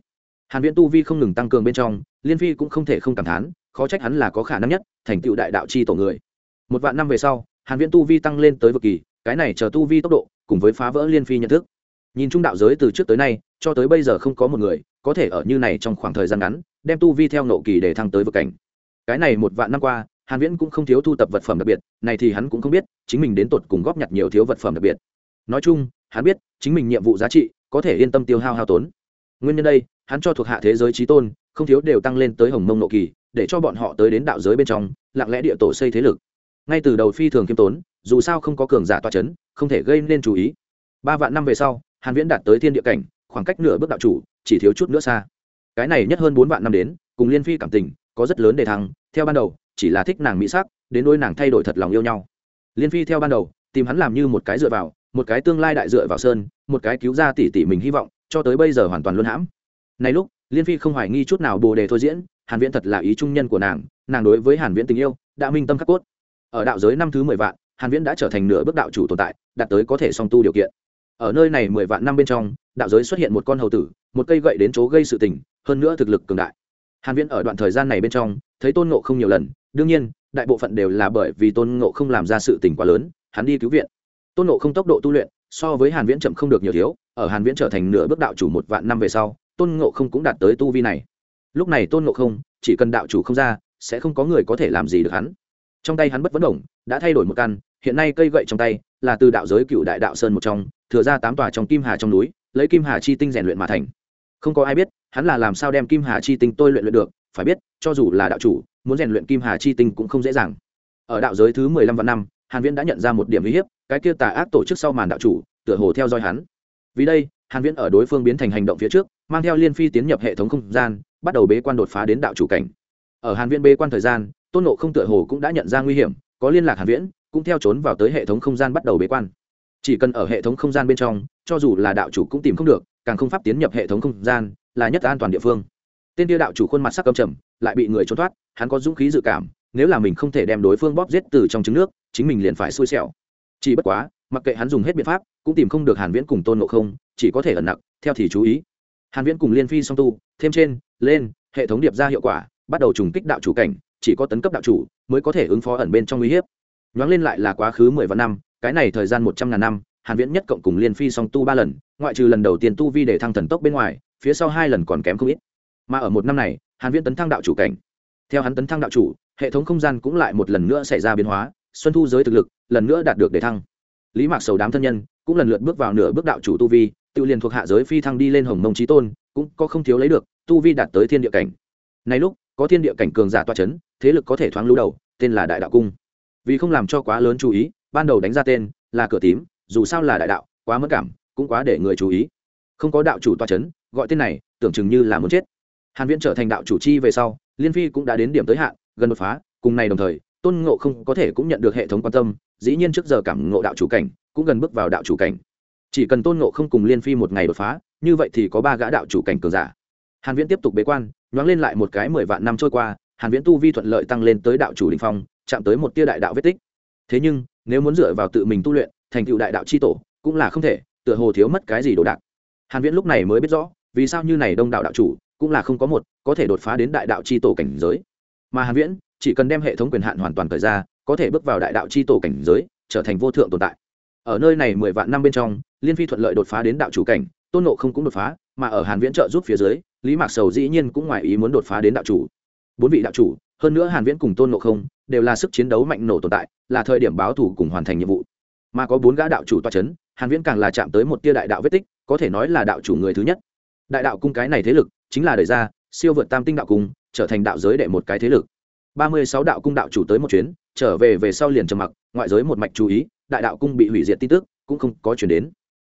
hàn viễn tu vi không ngừng tăng cường bên trong, liên phi cũng không thể không cảm thán, khó trách hắn là có khả năng nhất, thành tựu đại đạo chi tổ người. Một vạn năm về sau, hàn viễn tu vi tăng lên tới vực kỳ, cái này chờ tu vi tốc độ, cùng với phá vỡ liên phi nhận thức. Nhìn trung đạo giới từ trước tới nay, cho tới bây giờ không có một người có thể ở như này trong khoảng thời gian ngắn, đem tu vi theo nộ kỳ để thăng tới vực cảnh. Cái này một vạn năm qua, hàn viễn cũng không thiếu thu tập vật phẩm đặc biệt, này thì hắn cũng không biết, chính mình đến tột cùng góp nhặt nhiều thiếu vật phẩm đặc biệt. Nói chung, hắn biết, chính mình nhiệm vụ giá trị có thể yên tâm tiêu hao hao tốn nguyên nhân đây, hắn cho thuộc hạ thế giới trí tôn, không thiếu đều tăng lên tới hồng mông nộ kỳ, để cho bọn họ tới đến đạo giới bên trong, lặng lẽ địa tổ xây thế lực. Ngay từ đầu phi thường kiêm tốn, dù sao không có cường giả toa chấn, không thể gây nên chú ý. Ba vạn năm về sau, hàn viễn đạt tới thiên địa cảnh, khoảng cách nửa bước đạo chủ, chỉ thiếu chút nữa xa. Cái này nhất hơn bốn vạn năm đến, cùng liên phi cảm tình, có rất lớn đề thăng. Theo ban đầu, chỉ là thích nàng mỹ sắc, đến đôi nàng thay đổi thật lòng yêu nhau. Liên phi theo ban đầu, tìm hắn làm như một cái dựa vào, một cái tương lai đại dựa vào sơn một cái cứu ra tỷ tỷ mình hy vọng, cho tới bây giờ hoàn toàn luân hãm. Này lúc, liên phi không hoài nghi chút nào bồ đề thôi diễn, hàn viễn thật là ý trung nhân của nàng nàng đối với hàn viễn tình yêu, đã minh tâm khắc cốt. Ở đạo giới năm thứ mười vạn, hàn viễn đã trở thành nửa bước đạo chủ tồn tại, đạt tới có thể song tu điều kiện. Ở nơi này mười vạn năm bên trong, đạo giới xuất hiện một con hầu tử, một cây gậy đến chỗ gây sự tình, hơn nữa thực lực cường đại. Hàn viễn ở đoạn thời gian này bên trong, thấy tôn ngộ không nhiều lần, đương nhiên, đại bộ phận đều là bởi vì tôn ngộ không làm ra sự tình quá lớn, hắn đi cứu viện. Tôn ngộ không tốc độ tu luyện so với hàn viễn chậm không được nhiều thiếu, ở hàn viễn trở thành nửa bước đạo chủ một vạn năm về sau, tôn ngộ không cũng đạt tới tu vi này. Lúc này tôn ngộ không, chỉ cần đạo chủ không ra, sẽ không có người có thể làm gì được hắn. Trong tay hắn bất vấn đồng đã thay đổi một căn, hiện nay cây gậy trong tay, là từ đạo giới cựu đại đạo sơn một trong, thừa ra tám tòa trong kim hà trong núi, lấy kim hà chi tinh rèn luyện mà thành. Không có ai biết, hắn là làm sao đem kim hà chi tinh tôi luyện luyện được, phải biết, cho dù là đạo chủ, muốn rèn luyện kim hà chi tinh cũng không dễ dàng. Ở đạo giới thứ mười lăm vạn năm hàn viễn đã nhận ra một điểm uy hiếp, cái kia tà ác tổ chức sau màn đạo chủ, tựa hồ theo dõi hắn. Vì đây, hàn viễn ở đối phương biến thành hành động phía trước, mang theo liên phi tiến nhập hệ thống không gian, bắt đầu bế quan đột phá đến đạo chủ cảnh. Ở hàn viễn bế quan thời gian, tôn nộ không tựa hồ cũng đã nhận ra nguy hiểm, có liên lạc hàn viễn, cũng theo trốn vào tới hệ thống không gian bắt đầu bế quan. Chỉ cần ở hệ thống không gian bên trong, cho dù là đạo chủ cũng tìm không được, càng không pháp tiến nhập hệ thống không gian, là nhất an toàn địa phương. Tên tiêu đạo chủ khuôn mặt sắc cầm trầm, lại bị người trốn thoát, hắn có dũng khí dự cảm nếu là mình không thể đem đối phương bóp giết từ trong trứng nước, chính mình liền phải xui xẻo. Chỉ bất quá, mặc kệ hắn dùng hết biện pháp, cũng tìm không được hàn viễn cùng tôn ngộ không, chỉ có thể ẩn nặc, theo thì chú ý. Hàn viễn cùng liên phi song tu, thêm trên, lên, hệ thống điệp ra hiệu quả, bắt đầu trùng kích đạo chủ cảnh, chỉ có tấn cấp đạo chủ mới có thể ứng phó ẩn bên trong nguy hiếp. Nhoáng lên lại là quá khứ mười vạn năm, cái này thời gian một trăm ngàn năm, hàn viễn nhất cộng cùng liên phi song tu ba lần, ngoại trừ lần đầu tiên tu vi để thăng thần tốc bên ngoài, phía sau hai lần còn kém không ít. Mà ở một năm này, hàn viễn tấn thăng đạo chủ cảnh theo hắn tấn thăng đạo chủ, hệ thống không gian cũng lại một lần nữa xảy ra biến hóa, xuân thu giới thực lực lần nữa đạt được đề thăng. Lý mạc sầu đám thân nhân cũng lần lượt bước vào nửa bước đạo chủ tu vi, tự liền thuộc hạ giới phi thăng đi lên hồng mông trí tôn, cũng có không thiếu lấy được, tu vi đạt tới thiên địa cảnh. Này lúc, có thiên địa cảnh cường giả toa chấn, thế lực có thể thoáng lũ đầu, tên là đại đạo cung. Vì không làm cho quá lớn chú ý, ban đầu đánh ra tên là cửa tím, dù sao là đại đạo, quá mất cảm, cũng quá để người chú ý. Không có đạo chủ toa chấn, gọi tên này, tưởng chừng như là muốn chết. Hàn viễn trở thành đạo chủ chi về sau liên phi cũng đã đến điểm tới hạn, gần đột phá, cùng này đồng thời, tôn ngộ không có thể cũng nhận được hệ thống quan tâm, dĩ nhiên trước giờ cảm ngộ đạo chủ cảnh, cũng gần bước vào đạo chủ cảnh. Chỉ cần tôn ngộ không cùng liên phi một ngày đột phá, như vậy thì có ba gã đạo chủ cảnh cường giả. Hàn viễn tiếp tục bế quan, nhoáng lên lại một cái mười vạn năm trôi qua, hàn viễn tu vi thuận lợi tăng lên tới đạo chủ đỉnh phong, chạm tới một tia đại đạo vết tích. Thế nhưng, nếu muốn dựa vào tự mình tu luyện, thành tựu đại đạo chi tổ, cũng là không thể, tựa hồ thiếu mất cái gì đồ đạc. Hàn viễn lúc này mới biết rõ, vì sao như này đông đạo đạo chủ cũng là không có một, có thể đột phá đến đại đạo chi tổ cảnh giới. Mà hàn viễn, chỉ cần đem hệ thống quyền hạn hoàn toàn thời ra, có thể bước vào đại đạo chi tổ cảnh giới, trở thành vô thượng tồn tại. Ở nơi này mười vạn năm bên trong, liên phi thuận lợi đột phá đến đạo chủ cảnh, tôn nộ không cũng đột phá, mà ở hàn viễn trợ giúp phía dưới, lý mạc sầu dĩ nhiên cũng ngoài ý muốn đột phá đến đạo chủ. Bốn vị đạo chủ, hơn nữa hàn viễn cùng tôn nộ không, đều là sức chiến đấu mạnh nổ tồn tại, là thời điểm báo thủ cùng hoàn thành nhiệm vụ. Mà có bốn gã đạo chủ toa chấn, hàn viễn càng là chạm tới một tia đại đạo vết tích, có thể nói là đạo chủ người thứ nhất. Đại đạo cung cái này thế lực chính là đẩy ra, siêu vượt tam tinh đạo cung, trở thành đạo giới đệ một cái thế lực. 36 đạo cung đạo chủ tới một chuyến, trở về về sau liền trầm mặc, ngoại giới một mạch chú ý, đại đạo cung bị hủy diệt tin tức, cũng không có chuyển đến.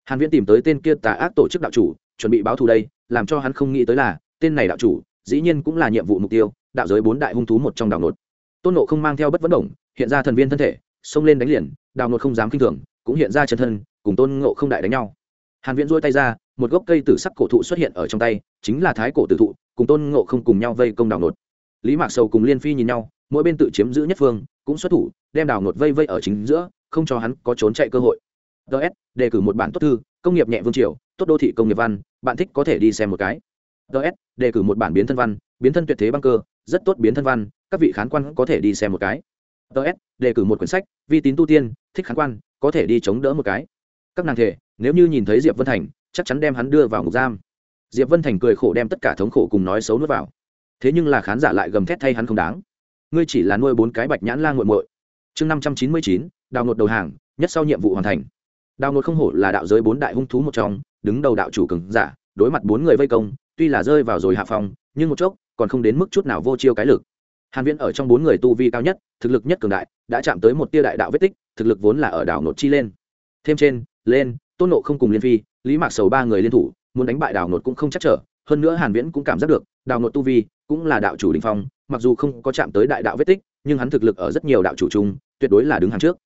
Hàn viễn tìm tới tên kia tà ác tổ chức đạo chủ, chuẩn bị báo thù đây, làm cho hắn không nghĩ tới là, tên này đạo chủ, dĩ nhiên cũng là nhiệm vụ mục tiêu, đạo giới bốn đại hung thú một trong đạo nột. Tôn nộ không mang theo bất vấn đồng hiện ra thần viên thân thể, xông lên đánh liền đạo nột không dám kinh thường, cũng hiện ra chân thân, cùng tôn ngộ không đại đánh nhau. Hàn viễn duỗi tay ra một gốc cây tử sắc cổ thụ xuất hiện ở trong tay, chính là thái cổ tử thụ, cùng tôn ngộ không cùng nhau vây công đào nột. Lý mạc sầu cùng liên phi nhìn nhau, mỗi bên tự chiếm giữ nhất phương, cũng xuất thủ, đem đào nột vây vây ở chính giữa, không cho hắn có trốn chạy cơ hội. Ts đề cử một bản tốt thư, công nghiệp nhẹ vương triều, tốt đô thị công nghiệp văn, bạn thích có thể đi xem một cái. Ts đề cử một bản biến thân văn, biến thân tuyệt thế băng cơ, rất tốt biến thân văn, các vị khán quan có thể đi xem một cái. Ts đề cử một quyển sách, vi tín tu tiên, thích khán quan, có thể đi chống đỡ một cái. Các nàng thể, nếu như nhìn thấy diệp vân thành chắc chắn đem hắn đưa vào ngục giam. Diệp vân thành cười khổ đem tất cả thống khổ cùng nói xấu nuốt vào. Thế nhưng là khán giả lại gầm thét thay hắn không đáng. Ngươi chỉ là nuôi bốn cái bạch nhãn la nguội muội. Chương năm trăm chín mươi chín, đào ngột đầu hàng, nhất sau nhiệm vụ hoàn thành. Đào ngột không hổ là đạo giới bốn đại hung thú một trong, đứng đầu đạo chủ cường giả, đối mặt bốn người vây công, tuy là rơi vào rồi hạ phòng nhưng một chốc, còn không đến mức chút nào vô chiêu cái lực. Hàn viễn ở trong bốn người tu vi cao nhất, thực lực nhất cường đại, đã chạm tới một tia đại đạo vết tích, thực lực vốn là ở đảo nột chi lên. Thêm trên, lên tôn nộ không cùng liên phi, lý mạc sầu ba người liên thủ, muốn đánh bại đào nột cũng không chắc trở, hơn nữa hàn viễn cũng cảm giác được, đào nột tu vi cũng là đạo chủ đỉnh phong, mặc dù không có chạm tới đại đạo vết tích, nhưng hắn thực lực ở rất nhiều đạo chủ chung, tuyệt đối là đứng hàng trước.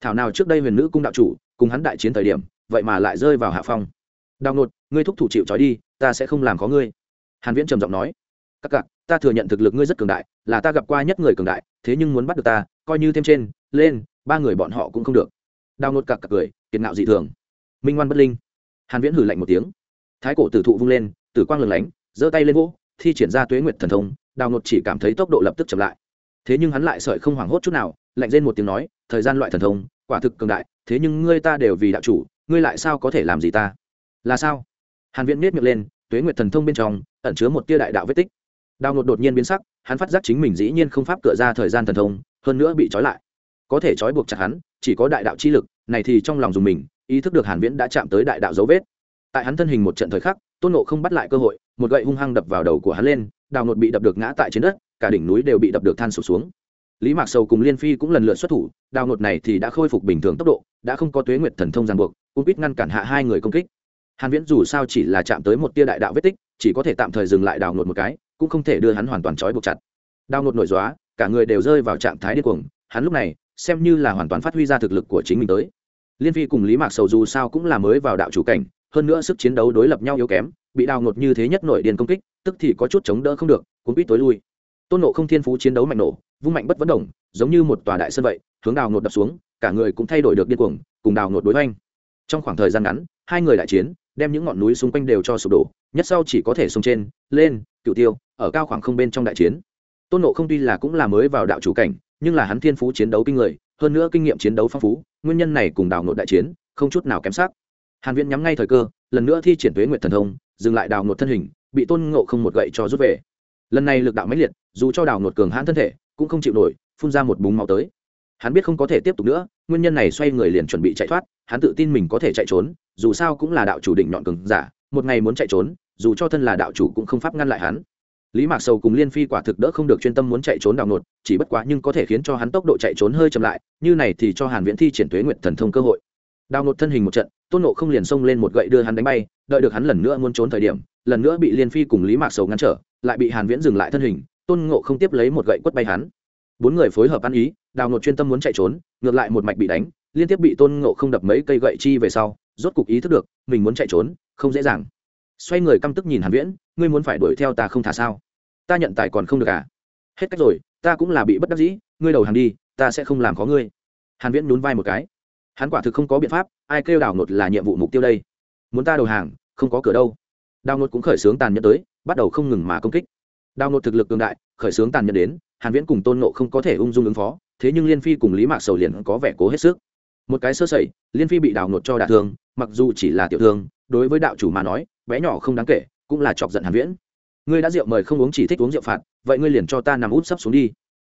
Thảo nào trước đây huyền nữ cung đạo chủ, cùng hắn đại chiến thời điểm, vậy mà lại rơi vào hạ phong. Đào nột ngươi thúc thủ chịu trói đi, ta sẽ không làm có ngươi. Hàn viễn trầm giọng nói, các cặc, ta thừa nhận thực lực ngươi rất cường đại, là ta gặp qua nhất người cường đại, thế nhưng muốn bắt được ta, coi như thêm trên, lên, ba người bọn họ cũng không được. Đào nột cặc cặc cười, kiệt ngạo dị thường minh ngoan bất linh. Hàn viễn hử lạnh một tiếng. Thái cổ tử thụ vung lên, tử quang lừng lánh, giơ tay lên vỗ, thi triển ra tuế nguyệt thần thông, đào nột chỉ cảm thấy tốc độ lập tức chậm lại. Thế nhưng hắn lại sợi không hoảng hốt chút nào, lạnh lên một tiếng nói, thời gian loại thần thông, quả thực cường đại, thế nhưng ngươi ta đều vì đạo chủ, ngươi lại sao có thể làm gì ta? Là sao? Hàn viễn miết miệng lên, tuế nguyệt thần thông bên trong ẩn chứa một tia đại đạo vết tích. Đào nột đột nhiên biến sắc, hắn phát giác chính mình dĩ nhiên không pháp cựa ra thời gian thần thông, hơn nữa bị trói lại. Có thể trói buộc chặt hắn, chỉ có đại đạo chi lực, này thì trong lòng dùng mình ý thức được hàn viễn đã chạm tới đại đạo dấu vết. Tại hắn thân hình một trận thời khắc, tôn nộ không bắt lại cơ hội, một gậy hung hăng đập vào đầu của hắn lên, đào nột bị đập được ngã tại trên đất, cả đỉnh núi đều bị đập được than sụp xuống. Lý mạc sầu cùng liên phi cũng lần lượt xuất thủ, đào nột này thì đã khôi phục bình thường tốc độ, đã không có tuế nguyệt thần thông ràng buộc cũng biết ngăn cản hạ hai người công kích. Hàn viễn dù sao chỉ là chạm tới một tia đại đạo vết tích, chỉ có thể tạm thời dừng lại đào nột một cái, cũng không thể đưa hắn hoàn toàn trói buộc chặt. Đào nột nổi dóa cả người đều rơi vào trạng thái điên cuồng, hắn lúc này, xem như là hoàn toàn phát huy ra thực lực của chính mình tới liên phi cùng lý mạc sầu dù sao cũng là mới vào đạo chủ cảnh, hơn nữa sức chiến đấu đối lập nhau yếu kém, bị đào ngột như thế nhất nội điền công kích, tức thì có chút chống đỡ không được cũng biết tối lui. Tôn nộ không thiên phú chiến đấu mạnh nổ, vung mạnh bất vấn đồng, giống như một tòa đại sân vậy, hướng đào ngột đập xuống, cả người cũng thay đổi được điên cuồng, cùng đào ngột đối oanh trong khoảng thời gian ngắn, hai người đại chiến, đem những ngọn núi xung quanh đều cho sụp đổ, nhất sau chỉ có thể xông trên, lên cựu tiêu, ở cao khoảng không bên trong đại chiến. Tôn nộ không tuy là cũng là mới vào đạo chủ cảnh, nhưng là hắn thiên phú chiến đấu kinh người hơn nữa kinh nghiệm chiến đấu phong phú, nguyên nhân này cùng đào nội đại chiến, không chút nào kém sắc. Hàn viễn nhắm ngay thời cơ, lần nữa thi triển tuế nguyệt thần thông, dừng lại đào nội thân hình, bị tôn ngộ không một gậy cho rút về. Lần này lực đạo mãnh liệt, dù cho đào nội cường hãn thân thể, cũng không chịu nổi, phun ra một búng máu tới. Hắn biết không có thể tiếp tục nữa, nguyên nhân này xoay người liền chuẩn bị chạy thoát, hắn tự tin mình có thể chạy trốn, dù sao cũng là đạo chủ định nhọn cường giả, một ngày muốn chạy trốn, dù cho thân là đạo chủ cũng không pháp ngăn lại hắn lý mạc sầu cùng liên phi quả thực đỡ không được chuyên tâm muốn chạy trốn đào nột chỉ bất quá nhưng có thể khiến cho hắn tốc độ chạy trốn hơi chậm lại, như này thì cho hàn viễn thi triển tuế nguyện thần thông cơ hội. Đào nột thân hình một trận, tôn nộ không liền xông lên một gậy đưa hắn đánh bay, đợi được hắn lần nữa muốn trốn thời điểm, lần nữa bị liên phi cùng lý mạc sầu ngăn trở, lại bị hàn viễn dừng lại thân hình, tôn ngộ không tiếp lấy một gậy quất bay hắn. Bốn người phối hợp ăn ý, đào nột chuyên tâm muốn chạy trốn, ngược lại một mạch bị đánh, liên tiếp bị tôn ngộ không đập mấy cây gậy chi về sau, rốt cục ý thức được, mình muốn chạy trốn, không dễ dàng. Xoay người căm tức nhìn hàn viễn ngươi muốn phải đuổi theo ta không thả sao? Ta nhận tài còn không được à? Hết cách rồi, ta cũng là bị bất đắc dĩ, ngươi đầu hàng đi, ta sẽ không làm khó ngươi. Hàn viễn nhún vai một cái. Hắn quả thực không có biện pháp, ai kêu đào nột là nhiệm vụ mục tiêu đây? Muốn ta đầu hàng, không có cửa đâu. Đào nột cũng khởi sướng tàn nhẫn tới, bắt đầu không ngừng mà công kích. Đào nột thực lực cường đại, khởi sướng tàn nhẫn đến, hàn viễn cùng tôn nộ không có thể ung dung ứng phó, thế nhưng liên phi cùng lý mạc sầu liền có vẻ cố hết sức. Một cái sơ sẩy, liên phi bị đào nột cho đả thương, mặc dù chỉ là tiểu thương, đối với đạo chủ mà nói, bé nhỏ không đáng kể cũng là chọc giận hàn viễn. Ngươi đã rượu mời không uống chỉ thích uống rượu phạt, vậy ngươi liền cho ta nằm út sấp xuống đi.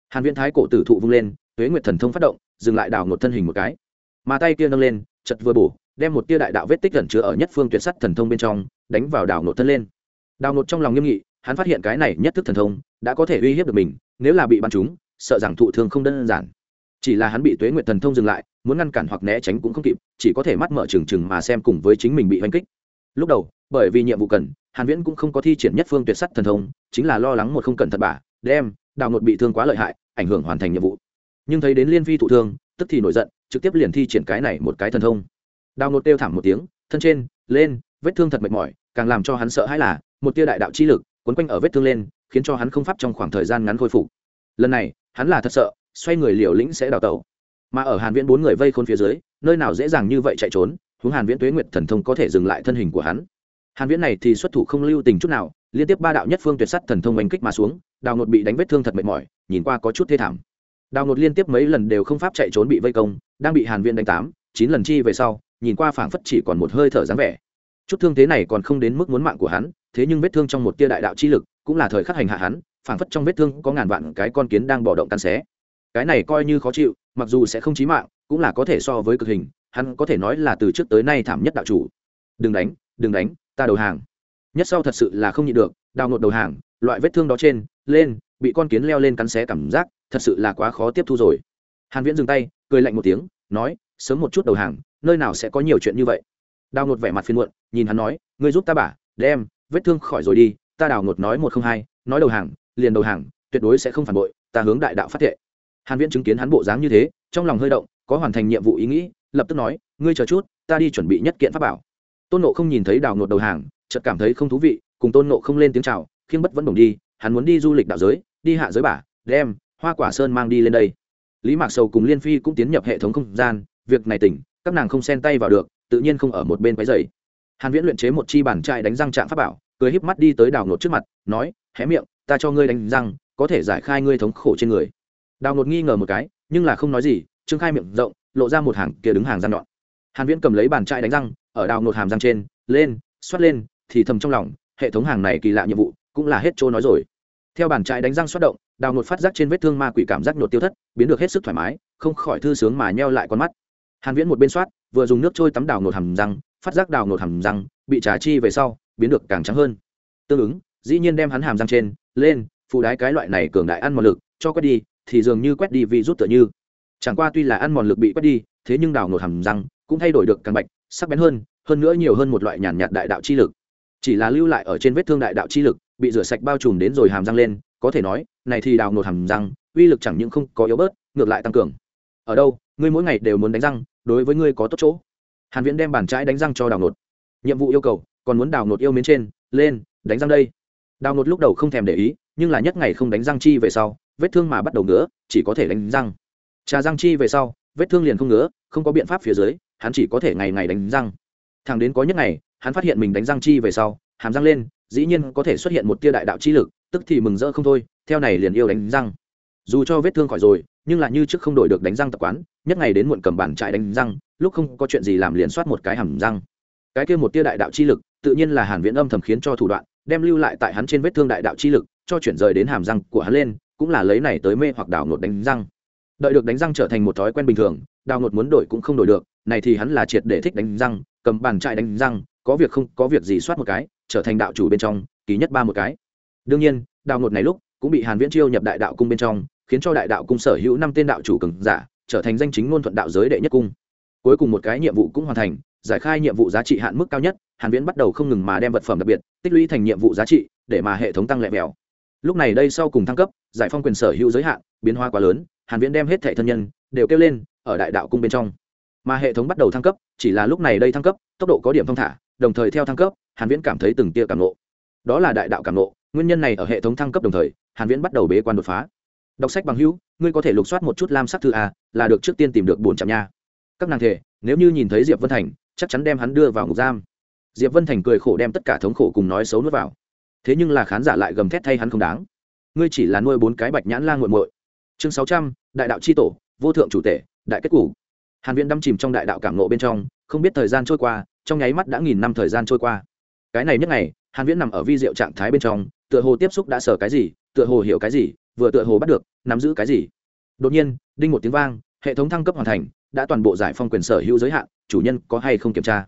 Hàn viễn thái cổ tử thụ vung lên, tuế nguyệt thần thông phát động, dừng lại đào nột thân hình một cái. Mà tay kia nâng lên, chật vừa bổ, đem một tia đại đạo vết tích gần chứa ở nhất phương tuyệt sắt thần thông bên trong, đánh vào đào nột thân lên. Đào nột trong lòng nghiêm nghị, hắn phát hiện cái này nhất thức thần thông đã có thể uy hiếp được mình, nếu là bị bắn trúng, sợ rằng thụ thương không đơn giản. Chỉ là hắn bị tuế nguyệt thần thông dừng lại, muốn ngăn cản hoặc né tránh cũng không kịp, chỉ có thể mắt mở trừng trừng mà xem cùng với chính mình bị oanh kích. Lúc đầu, bởi vì nhiệm vụ cần hàn viễn cũng không có thi triển nhất phương tuyệt sắt thần thông, chính là lo lắng một không cẩn thận bả đem, đào nột bị thương quá lợi hại, ảnh hưởng hoàn thành nhiệm vụ. Nhưng thấy đến liên phi thụ thương, tức thì nổi giận, trực tiếp liền thi triển cái này một cái thần thông. Đào nột kêu thảm một tiếng, thân trên, lên, vết thương thật mệt mỏi, càng làm cho hắn sợ hãi là, một tia đại đạo chi lực quấn quanh ở vết thương lên, khiến cho hắn không pháp trong khoảng thời gian ngắn khôi phục. Lần này, hắn là thật sợ, xoay người liều lĩnh sẽ đào tẩu. Mà ở hàn viễn bốn người vây khôn phía dưới, nơi nào dễ dàng như vậy chạy trốn, huống hàn viễn tuế nguyệt thần thông có thể dừng lại thân hình của hắn hàn viễn này thì xuất thủ không lưu tình chút nào, liên tiếp ba đạo nhất phương tuyệt sắt thần thông đánh kích mà xuống, đào nột bị đánh vết thương thật mệt mỏi, nhìn qua có chút thê thảm. Đào nột liên tiếp mấy lần đều không pháp chạy trốn bị vây công, đang bị hàn viễn đánh tám, chín lần chi về sau, nhìn qua phảng phất chỉ còn một hơi thở dáng vẻ. Chút thương thế này còn không đến mức muốn mạng của hắn, thế nhưng vết thương trong một tia đại đạo chi lực, cũng là thời khắc hành hạ hắn, phảng phất trong vết thương có ngàn vạn cái con kiến đang bỏ động tan xé. Cái này coi như khó chịu, mặc dù sẽ không chí mạng, cũng là có thể so với cực hình, hắn có thể nói là từ trước tới nay thảm nhất đạo chủ. Đừng đánh đừng đánh ta đầu hàng. Nhất sau thật sự là không nhịn được, đào ngột đầu hàng, loại vết thương đó trên, lên, bị con kiến leo lên cắn xé cảm giác, thật sự là quá khó tiếp thu rồi. Hàn viễn dừng tay, cười lạnh một tiếng, nói, sớm một chút đầu hàng, nơi nào sẽ có nhiều chuyện như vậy? Đào ngột vẻ mặt phiền muộn, nhìn hắn nói, ngươi giúp ta bả, đem vết thương khỏi rồi đi, ta đào ngột nói một không hai, nói đầu hàng, liền đầu hàng, tuyệt đối sẽ không phản bội, ta hướng đại đạo phát thệ. Hàn viễn chứng kiến hắn bộ dáng như thế, trong lòng hơi động, có hoàn thành nhiệm vụ ý nghĩ, lập tức nói, ngươi chờ chút, ta đi chuẩn bị nhất kiện pháp bảo tôn nộ không nhìn thấy đào nột đầu hàng, chợt cảm thấy không thú vị, cùng tôn nộ không lên tiếng chào, khiêng bất vẫn đồng đi, hắn muốn đi du lịch đạo giới, đi hạ giới bả, đem hoa quả sơn mang đi lên đây. Lý mạc sầu cùng liên phi cũng tiến nhập hệ thống không gian, việc này tỉnh, các nàng không xen tay vào được, tự nhiên không ở một bên quái dày hàn viễn luyện chế một chi bản trại đánh răng trạng pháp bảo, cười híp mắt đi tới đào nột trước mặt, nói, hé miệng, ta cho ngươi đánh răng, có thể giải khai ngươi thống khổ trên người. Đào nột nghi ngờ một cái, nhưng là không nói gì, trương khai miệng rộng, lộ ra một hàng kia đứng hàng răng nhọn. Hàn viễn cầm lấy bàn trại đánh răng ở đào nột hàm răng trên, lên, xoát lên, thì thầm trong lòng, hệ thống hàng này kỳ lạ nhiệm vụ, cũng là hết trôi nói rồi. Theo bàn trái đánh răng xoát động, đào nột phát giác trên vết thương ma quỷ cảm giác nhột tiêu thất, biến được hết sức thoải mái, không khỏi thư sướng mà nheo lại con mắt. Hàn viễn một bên soát vừa dùng nước trôi tắm đào nột hàm răng, phát giác đào nột hàm răng, bị trà chi về sau, biến được càng trắng hơn. Tương ứng, dĩ nhiên đem hắn hàm răng trên, lên, phụ đái cái loại này cường đại ăn mòn lực, cho quét đi, thì dường như quét đi vì rút tựa như. Chẳng qua tuy là ăn mòn lực bị quét đi, thế nhưng đào nột hàm răng cũng thay đổi được càng bạch sắc bén hơn hơn nữa nhiều hơn một loại nhàn nhạt đại đạo chi lực. Chỉ là lưu lại ở trên vết thương đại đạo chi lực, bị rửa sạch bao trùm đến rồi hàm răng lên, có thể nói, này thì đào nột hàm răng, uy lực chẳng những không có yếu bớt, ngược lại tăng cường. Ở đâu, ngươi mỗi ngày đều muốn đánh răng, đối với ngươi có tốt chỗ. Hàn viễn đem bàn trái đánh răng cho đào nột nhiệm vụ yêu cầu, còn muốn đào nột yêu mến trên, lên, đánh răng đây. Đào nột lúc đầu không thèm để ý, nhưng là nhất ngày không đánh răng chi về sau, vết thương mà bắt đầu ngứa, chỉ có thể đánh răng. Trà răng chi về sau, vết thương liền không ngứa, không có biện pháp phía dưới hắn chỉ có thể ngày ngày đánh răng. Thằng đến có nhất ngày, hắn phát hiện mình đánh răng chi về sau, hàm răng lên, dĩ nhiên có thể xuất hiện một tia đại đạo chi lực, tức thì mừng rỡ không thôi, theo này liền yêu đánh răng. Dù cho vết thương khỏi rồi, nhưng là như trước không đổi được đánh răng tập quán, nhất ngày đến muộn cầm bản trại đánh răng, lúc không có chuyện gì làm liền soát một cái hàm răng. Cái kia một tia đại đạo chi lực, tự nhiên là hàn viễn âm thầm khiến cho thủ đoạn, đem lưu lại tại hắn trên vết thương đại đạo chi lực, cho chuyển rời đến hàm răng của hắn lên, cũng là lấy này tới mê hoặc đào ngột đánh răng. Đợi được đánh răng trở thành một thói quen bình thường đào ngột muốn đổi cũng không đổi được này thì hắn là triệt để thích đánh răng, cầm bàn trại đánh răng, có việc không, có việc gì soát một cái, trở thành đạo chủ bên trong ký nhất ba một cái. Đương nhiên, đào ngột này lúc cũng bị hàn viễn chiêu nhập đại đạo cung bên trong, khiến cho đại đạo cung sở hữu năm tên đạo chủ cường giả trở thành danh chính ngôn thuận đạo giới đệ nhất cung. Cuối cùng một cái nhiệm vụ cũng hoàn thành, giải khai nhiệm vụ giá trị hạn mức cao nhất, hàn viễn bắt đầu không ngừng mà đem vật phẩm đặc biệt tích lũy thành nhiệm vụ giá trị để mà hệ thống tăng lẹ mèo lúc này đây sau cùng thăng cấp, giải phong quyền sở hữu giới hạn, biến hóa quá lớn, hàn viễn đem hết thảy thân nhân đều kêu lên ở đại đạo cung bên trong mà hệ thống bắt đầu thăng cấp, chỉ là lúc này đây thăng cấp, tốc độ có điểm thong thả, đồng thời theo thăng cấp, hàn viễn cảm thấy từng tia cảm nộ đó là đại đạo cảm nộ nguyên nhân này ở hệ thống thăng cấp đồng thời, hàn viễn bắt đầu bế quan đột phá. Đọc sách bằng hữu, ngươi có thể lục soát một chút lam sắc thư a, là được trước tiên tìm được bốn trăm nha. Các nàng thể, nếu như nhìn thấy diệp vân thành, chắc chắn đem hắn đưa vào ngục giam. Diệp vân thành cười khổ đem tất cả thống khổ cùng nói xấu nuốt vào. Thế nhưng là khán giả lại gầm thét thay hắn không đáng. Ngươi chỉ là nuôi bốn cái bạch nhãn la nguội muội. Chương sáu trăm, đại đạo chi tổ, vô thượng chủ tể, đại kết cục hàn viễn đâm chìm trong đại đạo cảm nộ bên trong, không biết thời gian trôi qua, trong nháy mắt đã nghìn năm thời gian trôi qua. Cái này nhất ngày, hàn viễn nằm ở vi diệu trạng thái bên trong, tựa hồ tiếp xúc đã sở cái gì, tựa hồ hiểu cái gì, vừa tựa hồ bắt được, nắm giữ cái gì. Đột nhiên, đinh một tiếng vang, hệ thống thăng cấp hoàn thành, đã toàn bộ giải phong quyền sở hữu giới hạn, chủ nhân có hay không kiểm tra?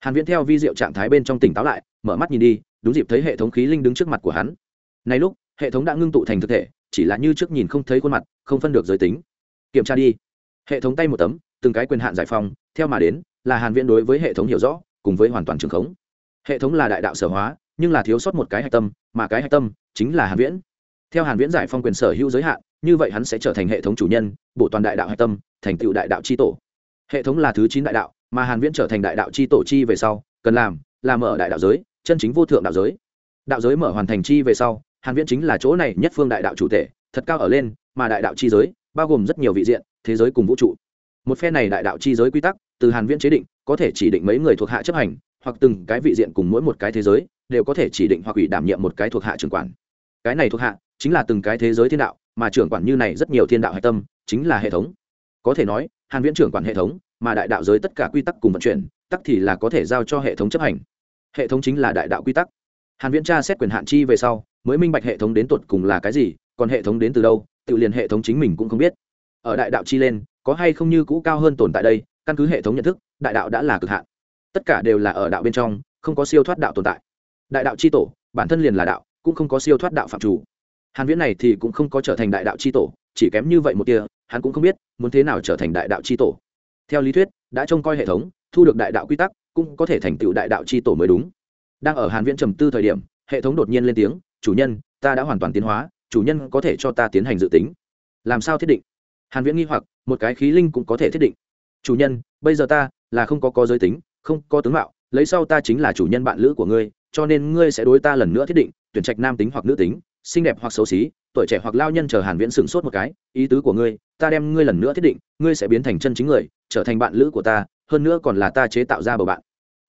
Hàn viễn theo vi diệu trạng thái bên trong tỉnh táo lại, mở mắt nhìn đi, đúng dịp thấy hệ thống khí linh đứng trước mặt của hắn. Này lúc, hệ thống đã ngưng tụ thành thực thể, chỉ là như trước nhìn không thấy khuôn mặt, không phân được giới tính. Kiểm tra đi. Hệ thống tay một tấm từng cái quyền hạn giải phóng, theo mà đến là hàn viễn đối với hệ thống hiểu rõ cùng với hoàn toàn trường khống. Hệ thống là đại đạo sở hóa nhưng là thiếu sót một cái hạch tâm mà cái hạch tâm chính là hàn viễn. Theo hàn viễn giải phong quyền sở hữu giới hạn như vậy hắn sẽ trở thành hệ thống chủ nhân bộ toàn đại đạo hạch tâm thành tựu đại đạo chi tổ. Hệ thống là thứ chín đại đạo mà hàn viễn trở thành đại đạo chi tổ chi về sau cần làm là mở đại đạo giới chân chính vô thượng đạo giới. Đạo giới mở hoàn thành chi về sau hàn viễn chính là chỗ này nhất phương đại đạo chủ thể thật cao ở lên mà đại đạo chi giới bao gồm rất nhiều vị diện thế giới cùng vũ trụ một phe này đại đạo chi giới quy tắc, từ hàn viễn chế định, có thể chỉ định mấy người thuộc hạ chấp hành, hoặc từng cái vị diện cùng mỗi một cái thế giới, đều có thể chỉ định hoặc ủy đảm nhiệm một cái thuộc hạ trưởng quản. Cái này thuộc hạ, chính là từng cái thế giới thiên đạo, mà trưởng quản như này rất nhiều thiên đạo hạch tâm, chính là hệ thống. Có thể nói, hàn viễn trưởng quản hệ thống, mà đại đạo giới tất cả quy tắc cùng vận chuyển, tắc thì là có thể giao cho hệ thống chấp hành. Hệ thống chính là đại đạo quy tắc. Hàn viễn tra xét quyền hạn chi về sau, mới minh bạch hệ thống đến tuột cùng là cái gì, còn hệ thống đến từ đâu, tự liền hệ thống chính mình cũng không biết. Ở đại đạo chi lên có hay không như cũ cao hơn tồn tại đây, căn cứ hệ thống nhận thức, đại đạo đã là cực hạn. Tất cả đều là ở đạo bên trong, không có siêu thoát đạo tồn tại. Đại đạo chi tổ, bản thân liền là đạo, cũng không có siêu thoát đạo phạm chủ. Hàn viễn này thì cũng không có trở thành đại đạo chi tổ, chỉ kém như vậy một tia, hắn cũng không biết, muốn thế nào trở thành đại đạo chi tổ. Theo lý thuyết, đã trông coi hệ thống, thu được đại đạo quy tắc, cũng có thể thành tựu đại đạo chi tổ mới đúng. Đang ở hàn viễn trầm tư thời điểm, hệ thống đột nhiên lên tiếng, chủ nhân, ta đã hoàn toàn tiến hóa, chủ nhân có thể cho ta tiến hành dự tính. Làm sao thiết định? Hàn viễn nghi hoặc một cái khí linh cũng có thể thiết định. Chủ nhân, bây giờ ta là không có có giới tính, không có tướng mạo, lấy sau ta chính là chủ nhân bạn lữ của ngươi, cho nên ngươi sẽ đối ta lần nữa thiết định, tuyển trạch nam tính hoặc nữ tính, xinh đẹp hoặc xấu xí, tuổi trẻ hoặc lao nhân chờ hàn viễn sửng sốt một cái, ý tứ của ngươi, ta đem ngươi lần nữa thiết định, ngươi sẽ biến thành chân chính người, trở thành bạn lữ của ta, hơn nữa còn là ta chế tạo ra bầu bạn.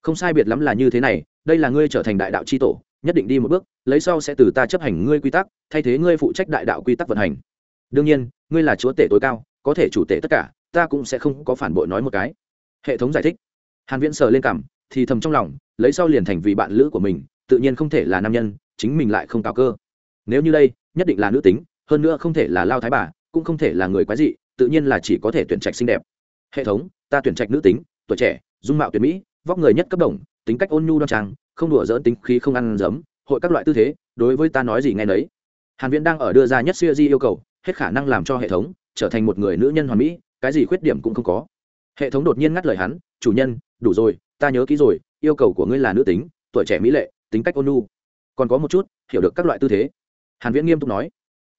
Không sai biệt lắm là như thế này, đây là ngươi trở thành đại đạo chi tổ, nhất định đi một bước, lấy sau sẽ từ ta chấp hành ngươi quy tắc, thay thế ngươi phụ trách đại đạo quy tắc vận hành. Đương nhiên, ngươi là chúa tể tối cao có thể chủ tệ tất cả ta cũng sẽ không có phản bội nói một cái. Hệ thống giải thích. Hàn viễn sờ lên cảm thì thầm trong lòng lấy sau liền thành vì bạn lữ của mình tự nhiên không thể là nam nhân chính mình lại không cao cơ. Nếu như đây nhất định là nữ tính hơn nữa không thể là lao thái bà cũng không thể là người quái dị tự nhiên là chỉ có thể tuyển trạch xinh đẹp. Hệ thống ta tuyển trạch nữ tính tuổi trẻ dung mạo tuyệt mỹ vóc người nhất cấp đồng tính cách ôn nhu đoan trang không đùa dỡn tính khí không ăn dấm, hội các loại tư thế đối với ta nói gì nghe nấy. Hàn viễn đang ở đưa ra nhất siêu di yêu cầu hết khả năng làm cho hệ thống trở thành một người nữ nhân hoàn mỹ, cái gì khuyết điểm cũng không có. Hệ thống đột nhiên ngắt lời hắn, chủ nhân, đủ rồi, ta nhớ kỹ rồi, yêu cầu của ngươi là nữ tính, tuổi trẻ mỹ lệ, tính cách ôn nhu. Còn có một chút, hiểu được các loại tư thế. Hàn viễn nghiêm túc nói.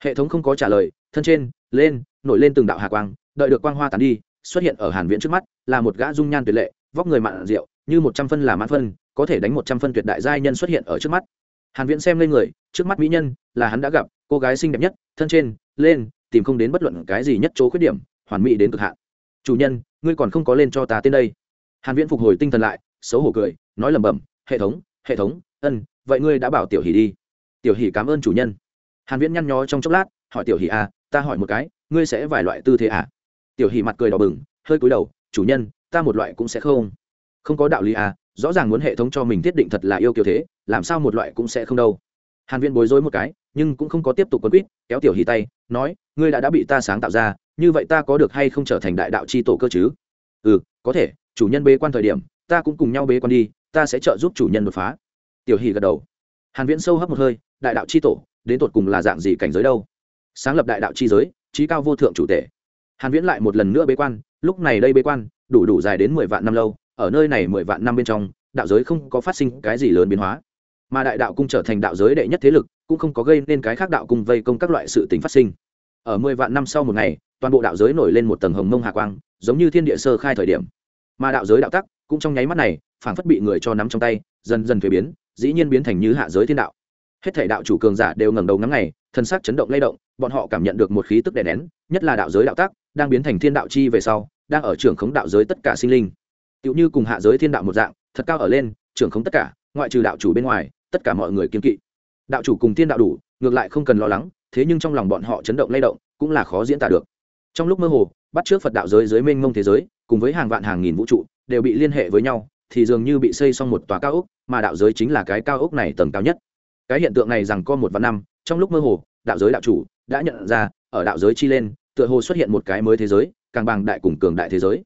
Hệ thống không có trả lời, thân trên, lên, nổi lên từng đạo hà quang, đợi được quang hoa tàn đi, xuất hiện ở hàn viễn trước mắt, là một gã dung nhan tuyệt lệ, vóc người mặn rượu, như một trăm phân là mãn phân, có thể đánh một trăm phân tuyệt đại giai nhân xuất hiện ở trước mắt. Hàn viễn xem lên người, trước mắt mỹ nhân, là hắn đã gặp, cô gái xinh đẹp nhất, thân trên, lên tìm không đến bất luận cái gì nhất chỗ khuyết điểm, hoàn mỹ đến cực hạn. Chủ nhân, ngươi còn không có lên cho ta tên đây. Hàn viễn phục hồi tinh thần lại, xấu hổ cười, nói lẩm bẩm, hệ thống hệ thống, ân, vậy ngươi đã bảo tiểu hỷ đi. Tiểu hỷ cảm ơn chủ nhân. Hàn viễn nhăn nhó trong chốc lát, hỏi tiểu hỷ à ta hỏi một cái, ngươi sẽ vài loại tư thế à? Tiểu hỷ mặt cười đỏ bừng, hơi cúi đầu, chủ nhân, ta một loại cũng sẽ không. Không có đạo lý à rõ ràng muốn hệ thống cho mình thiết định thật là yêu kiều thế, làm sao một loại cũng sẽ không đâu hàn viễn bối rối một cái, nhưng cũng không có tiếp tục quấn quýt, kéo tiểu hỷ tay, nói, ngươi đã đã bị ta sáng tạo ra, như vậy ta có được hay không trở thành đại đạo chi tổ cơ chứ? Ừ có thể, chủ nhân bế quan thời điểm, ta cũng cùng nhau bế quan đi, ta sẽ trợ giúp chủ nhân đột phá. Tiểu hỷ gật đầu. Hàn viễn sâu hấp một hơi, đại đạo chi tổ, đến tột cùng là dạng gì cảnh giới đâu? Sáng lập đại đạo chi giới trí cao vô thượng chủ tể. Hàn viễn lại một lần nữa bế quan, lúc này đây bế quan, đủ đủ dài đến mười vạn năm lâu, ở nơi này mười vạn năm bên trong, đạo giới không có phát sinh cái gì lớn biến hóa mà đại đạo cung trở thành đạo giới đệ nhất thế lực, cũng không có gây nên cái khác đạo cung vây công các loại sự tình phát sinh. Ở mười vạn năm sau một ngày, toàn bộ đạo giới nổi lên một tầng hồng mông hà quang, giống như thiên địa sơ khai thời điểm. Mà đạo giới đạo tắc, cũng trong nháy mắt này, phảng phất bị người cho nắm trong tay, dần dần thuế biến, dĩ nhiên biến thành như hạ giới thiên đạo. Hết thể đạo chủ cường giả đều ngẩng đầu ngắm ngày, thân xác chấn động lay động, bọn họ cảm nhận được một khí tức đè nén, nhất là đạo giới đạo tắc, đang biến thành thiên đạo chi về sau, đang ở trường khống đạo giới tất cả sinh linh. Tựu như cùng hạ giới thiên đạo một dạng, thật cao ở lên trường khống tất cả, ngoại trừ đạo chủ bên ngoài tất cả mọi người kiên kỵ. Đạo chủ cùng thiên đạo đủ, ngược lại không cần lo lắng, thế nhưng trong lòng bọn họ chấn động lay động, cũng là khó diễn tả được. Trong lúc mơ hồ, bắt trước phật đạo giới dưới mênh mông thế giới, cùng với hàng vạn hàng nghìn vũ trụ, đều bị liên hệ với nhau, thì dường như bị xây xong một tòa cao ốc, mà đạo giới chính là cái cao ốc này tầng cao nhất. Cái hiện tượng này rằng có một vạn năm, trong lúc mơ hồ, đạo giới đạo chủ đã nhận ra, ở đạo giới chi lên, tựa hồ xuất hiện một cái mới thế giới, càng bằng đại cùng cường đại thế giới.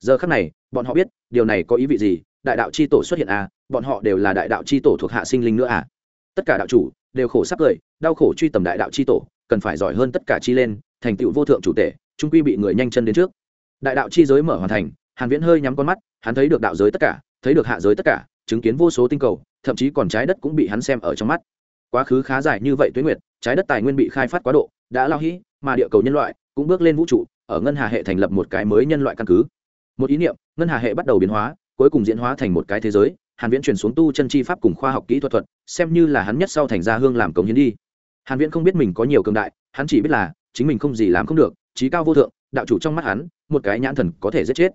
Giờ khắc này, bọn họ biết, điều này có ý vị gì, đại đạo chi tổ xuất hiện à bọn họ đều là đại đạo chi tổ thuộc hạ sinh linh nữa à? Tất cả đạo chủ đều khổ sắp cười, đau khổ truy tầm đại đạo chi tổ, cần phải giỏi hơn tất cả chi lên, thành tựu vô thượng chủ tể trung quy bị người nhanh chân đến trước. Đại đạo chi giới mở hoàn thành, hàn viễn hơi nhắm con mắt, hắn thấy được đạo giới tất cả, thấy được hạ giới tất cả, chứng kiến vô số tinh cầu, thậm chí còn trái đất cũng bị hắn xem ở trong mắt. Quá khứ khá dài như vậy tuyết nguyệt, trái đất tài nguyên bị khai phát quá độ, đã lao hĩ mà địa cầu nhân loại cũng bước lên vũ trụ, ở ngân hà hệ thành lập một cái mới nhân loại căn cứ. Một ý niệm, ngân hà hệ bắt đầu biến hóa, cuối cùng diễn hóa thành một cái thế giới hàn viễn chuyển xuống tu chân chi pháp cùng khoa học kỹ thuật thuật, xem như là hắn nhất sau thành ra hương làm công hiến đi. Hàn viễn không biết mình có nhiều cường đại, hắn chỉ biết là, chính mình không gì làm không được trí cao vô thượng, đạo chủ trong mắt hắn, một cái nhãn thần có thể giết chết.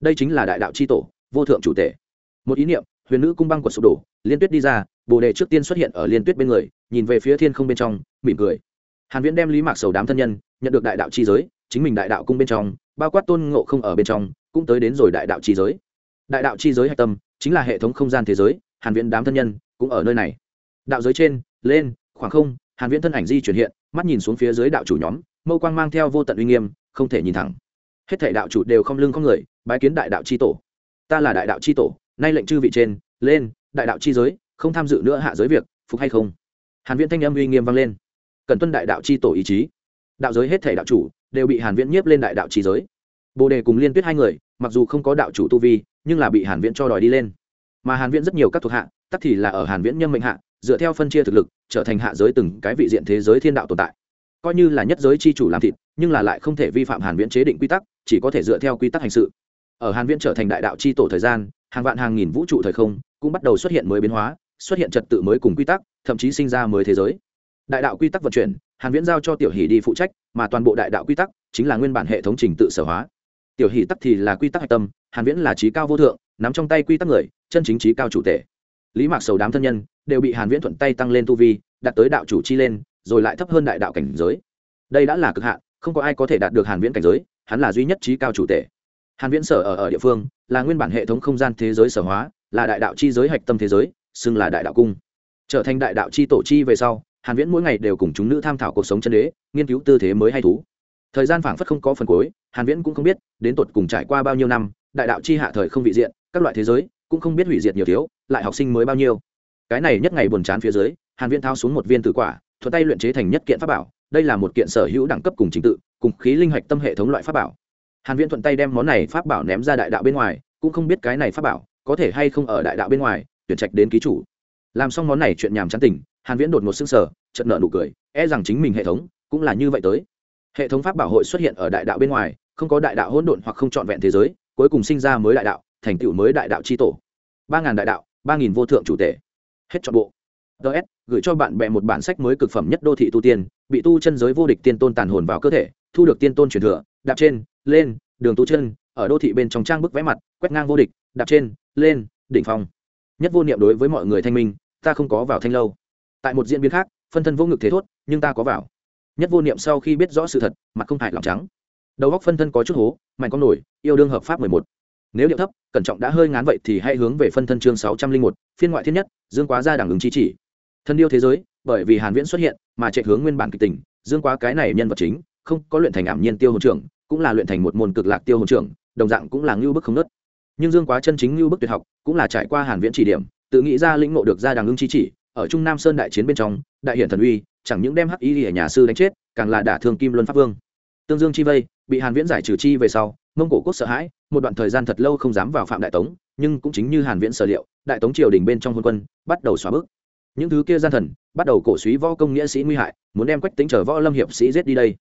Đây chính là đại đạo chi tổ, vô thượng chủ tể. Một ý niệm, huyền nữ cung băng của sụp đổ, liên tuyết đi ra, bồ đề trước tiên xuất hiện ở liên tuyết bên người, nhìn về phía thiên không bên trong, mỉm cười. Hàn viễn đem lý mạc sầu đám thân nhân, nhận được đại đạo chi giới, chính mình đại đạo cung bên trong, bao quát tôn ngộ không ở bên trong, cũng tới đến rồi đại đạo chi giới. Đại đạo chi giới hạch tâm chính là hệ thống không gian thế giới, hàn viễn đám thân nhân cũng ở nơi này. Đạo giới trên, lên, khoảng không, hàn viễn thân ảnh di chuyển hiện, mắt nhìn xuống phía dưới đạo chủ nhóm, mâu quang mang theo vô tận uy nghiêm, không thể nhìn thẳng. Hết thảy đạo chủ đều không lưng không người, bái kiến đại đạo chi tổ. Ta là đại đạo chi tổ, nay lệnh chư vị trên, lên, đại đạo chi giới, không tham dự nữa hạ giới việc, phục hay không? Hàn viễn thanh âm uy nghiêm vang lên. Cần tuân đại đạo chi tổ ý chí. Đạo giới hết thảy đạo chủ đều bị hàn viễn nhiếp lên đại đạo chi giới. Bồ đề cùng liên tuyết hai người mặc dù không có đạo chủ tu vi, nhưng là bị hàn viễn cho đòi đi lên. Mà hàn viễn rất nhiều các thuộc hạ, tất thì là ở hàn viễn nhâm mệnh hạ, dựa theo phân chia thực lực, trở thành hạ giới từng cái vị diện thế giới thiên đạo tồn tại. Coi như là nhất giới chi chủ làm thịt, nhưng là lại không thể vi phạm hàn viễn chế định quy tắc, chỉ có thể dựa theo quy tắc hành sự. Ở hàn viễn trở thành đại đạo chi tổ thời gian, hàng vạn hàng nghìn vũ trụ thời không cũng bắt đầu xuất hiện mới biến hóa, xuất hiện trật tự mới cùng quy tắc, thậm chí sinh ra mới thế giới. Đại đạo quy tắc vận chuyển, hàn viễn giao cho tiểu hỷ đi phụ trách, mà toàn bộ đại đạo quy tắc chính là nguyên bản hệ thống trình tự sở hóa tiểu hỷ tắc thì là quy tắc hạch tâm, hàn viễn là trí cao vô thượng, nắm trong tay quy tắc người, chân chính trí cao chủ thể. Lý mạc sầu đám thân nhân đều bị hàn viễn thuận tay tăng lên tu vi, đạt tới đạo chủ chi lên, rồi lại thấp hơn đại đạo cảnh giới. Đây đã là cực hạn, không có ai có thể đạt được hàn viễn cảnh giới, hắn là duy nhất trí cao chủ thể. Hàn viễn sở ở ở địa phương, là nguyên bản hệ thống không gian thế giới sở hóa, là đại đạo chi giới hạch tâm thế giới, xưng là đại đạo cung. Trở thành đại đạo chi tổ chi về sau, hàn viễn mỗi ngày đều cùng chúng nữ tham thảo cuộc sống chân đế, nghiên cứu tư thế mới hay thú thời gian phảng phất không có phần cuối, hàn viễn cũng không biết, đến tột cùng trải qua bao nhiêu năm, đại đạo chi hạ thời không vị diện, các loại thế giới, cũng không biết hủy diệt nhiều thiếu, lại học sinh mới bao nhiêu. Cái này nhất ngày buồn chán phía dưới, hàn viễn thao xuống một viên tử quả, thuận tay luyện chế thành nhất kiện pháp bảo, đây là một kiện sở hữu đẳng cấp cùng chính tự, cùng khí linh hạch tâm hệ thống loại pháp bảo. Hàn viễn thuận tay đem món này pháp bảo ném ra đại đạo bên ngoài, cũng không biết cái này pháp bảo có thể hay không ở đại đạo bên ngoài, tuyển trạch đến ký chủ. Làm xong món này chuyện nhảm chán tình hàn viễn đột ngột sưng sở chợt nợ nụ cười e rằng chính mình hệ thống cũng là như vậy tới hệ thống pháp bảo hội xuất hiện ở đại đạo bên ngoài không có đại đạo hỗn độn hoặc không trọn vẹn thế giới cuối cùng sinh ra mới đại đạo thành tựu mới đại đạo chi tổ. Ba ngàn đại đạo ba nghìn vô thượng chủ tể, hết chọn bộ. Ts gửi cho bạn bè một bản sách mới cực phẩm nhất đô thị tu tiên bị tu chân giới vô địch tiên tôn tàn hồn vào cơ thể thu được tiên tôn truyền thừa đạp trên lên đường tu chân ở đô thị bên trong trang bức vẽ mặt quét ngang vô địch đạp trên lên đỉnh phong. Nhất vô niệm đối với mọi người thanh minh ta không có vào thanh lâu. Tại một diễn biến khác phân thân vô ngực thế thốt nhưng ta có vào nhất vô niệm sau khi biết rõ sự thật, mặt không hại lòng trắng. Đầu góc phân thân có chút hố, mạnh con nổi, yêu đương hợp pháp mười một. Nếu điệu thấp, cẩn trọng đã hơi ngán vậy thì hãy hướng về phân thân chương sáu trăm linh một, phiên ngoại thiên nhất, dương quá ra đẳng ứng chi chỉ. Thân yêu thế giới, bởi vì hàn viễn xuất hiện mà chạy hướng nguyên bản kịch tình, dương quá cái này nhân vật chính, không có luyện thành ảm nhiên tiêu hồn trưởng, cũng là luyện thành một môn cực lạc tiêu hồn trưởng, đồng dạng cũng là ngưu bức không nớt. Nhưng dương quá chân chính ngưu bức tuyệt học, cũng là trải qua hàn viễn chỉ điểm, tự nghĩ ra lĩnh ngộ được ra đằng ưng chi chỉ, ở trung nam sơn đại chiến bên trong đại hiển thần uy, chẳng những đem hắc y ở nhà sư đánh chết, càng là đả thương kim luân pháp vương. Tương dương chi vây, bị hàn viễn giải trừ chi về sau, mông cổ quốc sợ hãi, một đoạn thời gian thật lâu không dám vào phạm đại tống, nhưng cũng chính như hàn viễn sở liệu, đại tống triều đình bên trong hôn quân, bắt đầu xóa bước những thứ kia gian thần, bắt đầu cổ suý võ công nghĩa sĩ nguy hại, muốn đem quách tính trở võ lâm hiệp sĩ giết đi đây.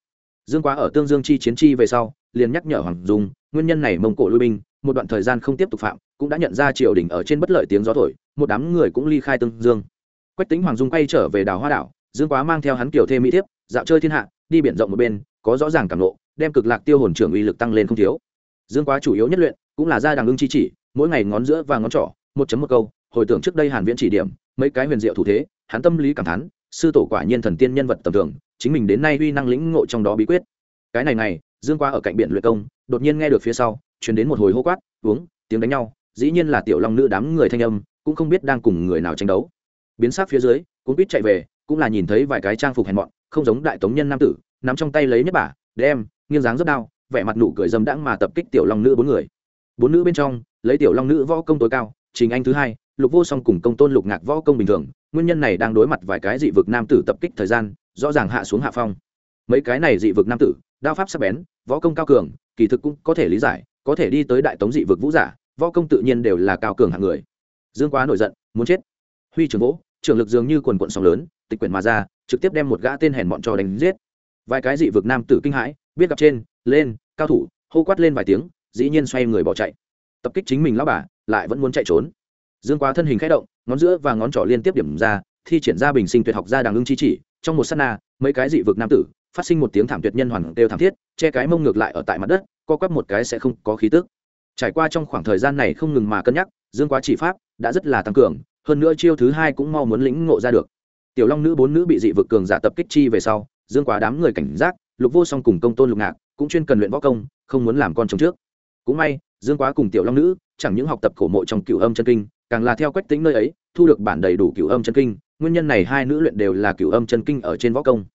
Dương quá ở tương dương chi chiến chi về sau, liền nhắc nhở hoàng dung, nguyên nhân này mông cổ lui binh, một đoạn thời gian không tiếp tục phạm, cũng đã nhận ra triều đình ở trên bất lợi tiếng gió thổi, một đám người cũng ly khai tương dương quách tính hoàng dung quay trở về đảo hoa đảo, dương quá mang theo hắn kiểu thêm mỹ thiếp, dạo chơi thiên hạ, đi biển rộng một bên, có rõ ràng cảm lộ đem cực lạc tiêu hồn trưởng uy lực tăng lên không thiếu. Dương quá chủ yếu nhất luyện, cũng là ra đằng ưng chi chỉ, mỗi ngày ngón giữa và ngón trỏ, một chấm một câu, hồi tưởng trước đây hàn viễn chỉ điểm, mấy cái huyền diệu thủ thế, hắn tâm lý cảm thán, sư tổ quả nhiên thần tiên nhân vật tầm thường, chính mình đến nay uy năng lĩnh ngộ trong đó bí quyết. Cái này này, dương quá ở cạnh biển luyện công, đột nhiên nghe được phía sau, truyền đến một hồi hô quát, uống, tiếng đánh nhau. Dĩ nhiên là tiểu long nữ đám người thanh âm, cũng không biết đang cùng người nào tranh đấu biến sắc phía dưới cũng biết chạy về, cũng là nhìn thấy vài cái trang phục hèn mọn, không giống đại tống nhân nam tử, nắm trong tay lấy nhất bả, đem, nghiêng dáng rất đau, vẻ mặt nụ cười dâm đãng mà tập kích tiểu long nữ bốn người. Bốn nữ bên trong, lấy tiểu long nữ võ công tối cao, trình anh thứ hai, lục vô song cùng công tôn lục ngạc võ công bình thường, nguyên nhân này đang đối mặt vài cái dị vực nam tử tập kích thời gian, rõ ràng hạ xuống hạ phong. Mấy cái này dị vực nam tử, đao pháp sắc bén, võ công cao cường, kỳ thực cũng có thể lý giải, có thể đi tới đại tống dị vực vũ giả, võ công tự nhiên đều là cao cường hạng người. Dương quá nổi giận, muốn chết. Huy trường vỗ trưởng lực dường như quần quận sóng lớn, tịch quyển mà ra, trực tiếp đem một gã tên hèn bọn trò đánh giết. Vài cái dị vực nam tử kinh hãi, biết gặp trên, lên, cao thủ, hô quát lên vài tiếng, dĩ nhiên xoay người bỏ chạy. Tập kích chính mình lão bà, lại vẫn muốn chạy trốn. Dương quá thân hình khẽ động, ngón giữa và ngón trỏ liên tiếp điểm ra, thi triển ra bình sinh tuyệt học ra đằng ưng chi chỉ, trong một s á t na, mấy cái dị vực nam tử, phát sinh một tiếng thảm tuyệt nhân hoàn đều thảm thiết, che cái mông ngược lại ở tại mặt đất, co quắp một cái sẽ không có khí tức. Trải qua trong khoảng thời gian này không ngừng mà cân nhắc, dương quá chỉ pháp đã rất là tăng cường hơn nữa chiêu thứ hai cũng mau muốn lĩnh ngộ ra được. Tiểu long nữ bốn nữ bị dị vực cường giả tập kích chi về sau, dương quá đám người cảnh giác, lục vô song cùng công tôn lục ngạc cũng chuyên cần luyện võ công, không muốn làm con chồng trước. Cũng may, dương quá cùng tiểu long nữ, chẳng những học tập cổ mộ trong cửu âm chân kinh, càng là theo quách tính nơi ấy, thu được bản đầy đủ cửu âm chân kinh, nguyên nhân này hai nữ luyện đều là cửu âm chân kinh ở trên võ công.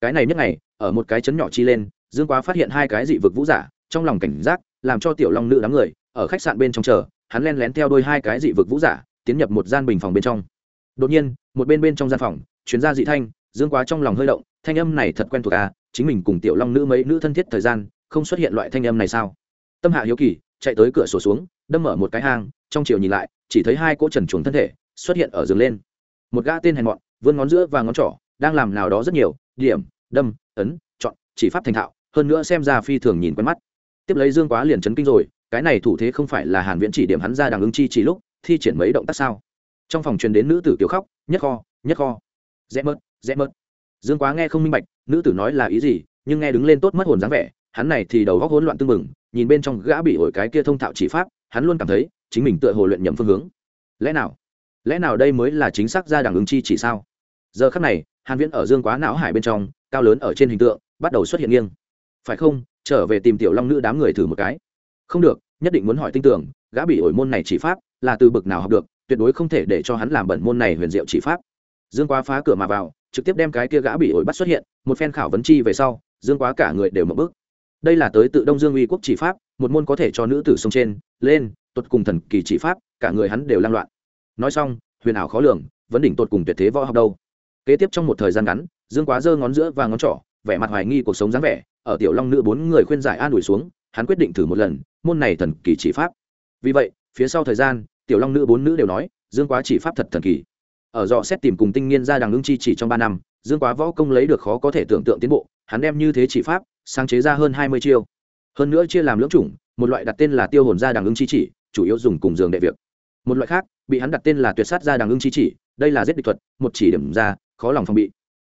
Cái này nhất ngày, ở một cái chấn nhỏ chi lên, dương quá phát hiện hai cái dị vực vũ giả, trong lòng cảnh giác, làm cho tiểu long nữ đám người, ở khách sạn bên trong chờ, hắn len lén theo đôi hai cái dị vực vũ giả tiến nhập một gian bình phòng bên trong. Đột nhiên, một bên bên trong gian phòng chuyến ra dị thanh, dương quá trong lòng hơi động, thanh âm này thật quen thuộc à chính mình cùng tiểu long nữ mấy nữ thân thiết thời gian, không xuất hiện loại thanh âm này sao? Tâm hạ hiếu kỳ, chạy tới cửa sổ xuống, đâm mở một cái hang, trong chiều nhìn lại, chỉ thấy hai cỗ trần chuồng thân thể xuất hiện ở giường lên. Một gã tên hèn mọn, vươn ngón giữa và ngón trỏ, đang làm nào đó rất nhiều, điểm, đâm, ấn, chọn, chỉ pháp thành thạo, hơn nữa xem ra phi thường nhìn quen mắt. Tiếp lấy dương quá liền chấn kinh rồi, cái này thủ thế không phải là hàn viễn chỉ điểm hắn ra đằng ứng chi chỉ lúc thi triển mấy động tác sao? Trong phòng truyền đến nữ tử kiểu khóc, nhất kho nhất kho. Rẽ mớt rẽ mớt. Dương quá nghe không minh bạch, nữ tử nói là ý gì, nhưng nghe đứng lên tốt mất hồn dáng vẻ, hắn này thì đầu góc hỗn loạn tương mừng nhìn bên trong gã bị ổi cái kia thông thạo chỉ pháp, hắn luôn cảm thấy chính mình tựa hồ luyện nhầm phương hướng. Lẽ nào? Lẽ nào đây mới là chính xác ra đảng ứng chi chỉ sao? Giờ khắc này, hàn viễn ở dương quá não hải bên trong, cao lớn ở trên hình tượng, bắt đầu xuất hiện nghiêng. Phải không? Trở về tìm tiểu long nữ đám người thử một cái. Không được, nhất định muốn hỏi tinh tưởng, gã bị ổi môn này chỉ pháp là từ bực nào học được, tuyệt đối không thể để cho hắn làm bẩn môn này huyền diệu chỉ pháp. Dương quá phá cửa mà vào, trực tiếp đem cái kia gã bị ổi bắt xuất hiện, một phen khảo vấn chi về sau, dương quá cả người đều mập bước. Đây là tới tự đông dương uy quốc chỉ pháp, một môn có thể cho nữ tử sông trên, lên, tuột cùng thần kỳ chỉ pháp, cả người hắn đều lang loạn. Nói xong, huyền ảo khó lường vấn đỉnh tột cùng tuyệt thế võ học đâu. Kế tiếp trong một thời gian ngắn, dương quá giơ ngón giữa và ngón trỏ, vẻ mặt hoài nghi cuộc sống dáng vẻ, ở tiểu long nữ bốn người khuyên giải an ủi xuống, hắn quyết định thử một lần, môn này thần kỳ chỉ pháp. Vì vậy, phía sau thời gian tiểu long nữ bốn nữ đều nói, dương quá chỉ pháp thật thần kỳ. Ở dọ xét tìm cùng tinh nghiên ra đằng ưng chi chỉ trong ba năm, dương quá võ công lấy được khó có thể tưởng tượng tiến bộ, hắn đem như thế chỉ pháp, sáng chế ra hơn hai mươi chiêu. Hơn nữa chia làm lưỡng chủng, một loại đặt tên là tiêu hồn ra đằng ưng chi chỉ, chủ yếu dùng cùng giường đệ việc. Một loại khác, bị hắn đặt tên là tuyệt sát ra đằng ưng chi chỉ, đây là giết địch thuật, một chỉ điểm ra, khó lòng phòng bị.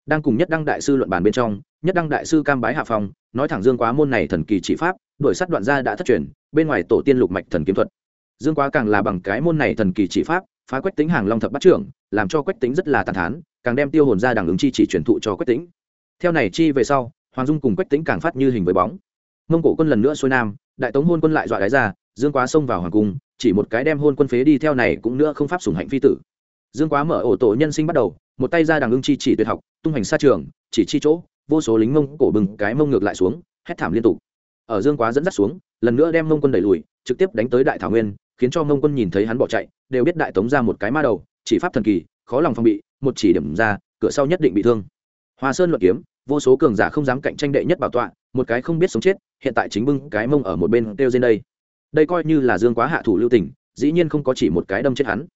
Đang cùng nhất đăng đại sư luận bàn bên trong, nhất đăng đại sư cam bái hạ phong, nói thẳng dương quá môn này thần kỳ chỉ pháp, đổi sát đoạn gia đã thất truyền, bên ngoài tổ tiên lục mạch thần kiếm thuật dương quá càng là bằng cái môn này thần kỳ chỉ pháp, phá quách tính hàng long thập bắt trưởng, làm cho quách tính rất là tàn thán, càng đem tiêu hồn ra đằng ứng chi chỉ truyền thụ cho quách tính theo này chi về sau, hoàng dung cùng quách tính càng phát như hình với bóng. Mông cổ quân lần nữa xuôi nam, đại tống hôn quân lại dọa đáy ra, dương quá xông vào hoàng cung, chỉ một cái đem hôn quân phế đi theo này cũng nữa không pháp sủng hạnh phi tử. Dương quá mở ổ tổ nhân sinh bắt đầu, một tay ra đằng ưng chi chỉ tuyệt học, tung hành xa trường, chỉ chi chỗ, vô số lính mông cổ bừng cái mông ngược lại xuống, hét thảm liên tục. Ở dương quá dẫn dắt xuống, lần nữa đem mông quân đẩy lùi, trực tiếp đánh tới đại thảo nguyên khiến cho mông quân nhìn thấy hắn bỏ chạy, đều biết đại tống ra một cái ma đầu, chỉ pháp thần kỳ, khó lòng phòng bị, một chỉ điểm ra, cửa sau nhất định bị thương. Hoa sơn luận kiếm, vô số cường giả không dám cạnh tranh đệ nhất bảo tọa, một cái không biết sống chết, hiện tại chính bưng cái mông ở một bên kêu trên đây. Đây coi như là dương quá hạ thủ lưu tình, dĩ nhiên không có chỉ một cái đâm chết hắn.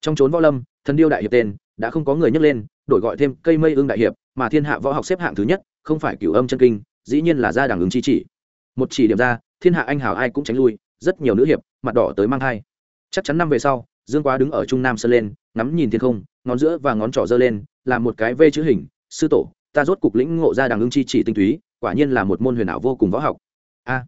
Trong trốn võ lâm, thần điêu đại hiệp tên, đã không có người nhắc lên, đổi gọi thêm cây mây ương đại hiệp, mà thiên hạ võ học xếp hạng thứ nhất, không phải cửu âm chân kinh, dĩ nhiên là ra đẳng ứng chi chỉ. Một chỉ điểm ra, thiên hạ anh hào ai cũng tránh lui, rất nhiều nữ hiệp mặt đỏ tới mang thai. Chắc chắn năm về sau, dương quá đứng ở trung nam sơn lên, ngắm nhìn thiên không, ngón giữa và ngón trỏ giơ lên làm một cái V chữ hình, sư tổ, ta rốt cục lĩnh ngộ ra đằng ưng chi chỉ tinh túy, quả nhiên là một môn huyền ảo vô cùng võ học. A.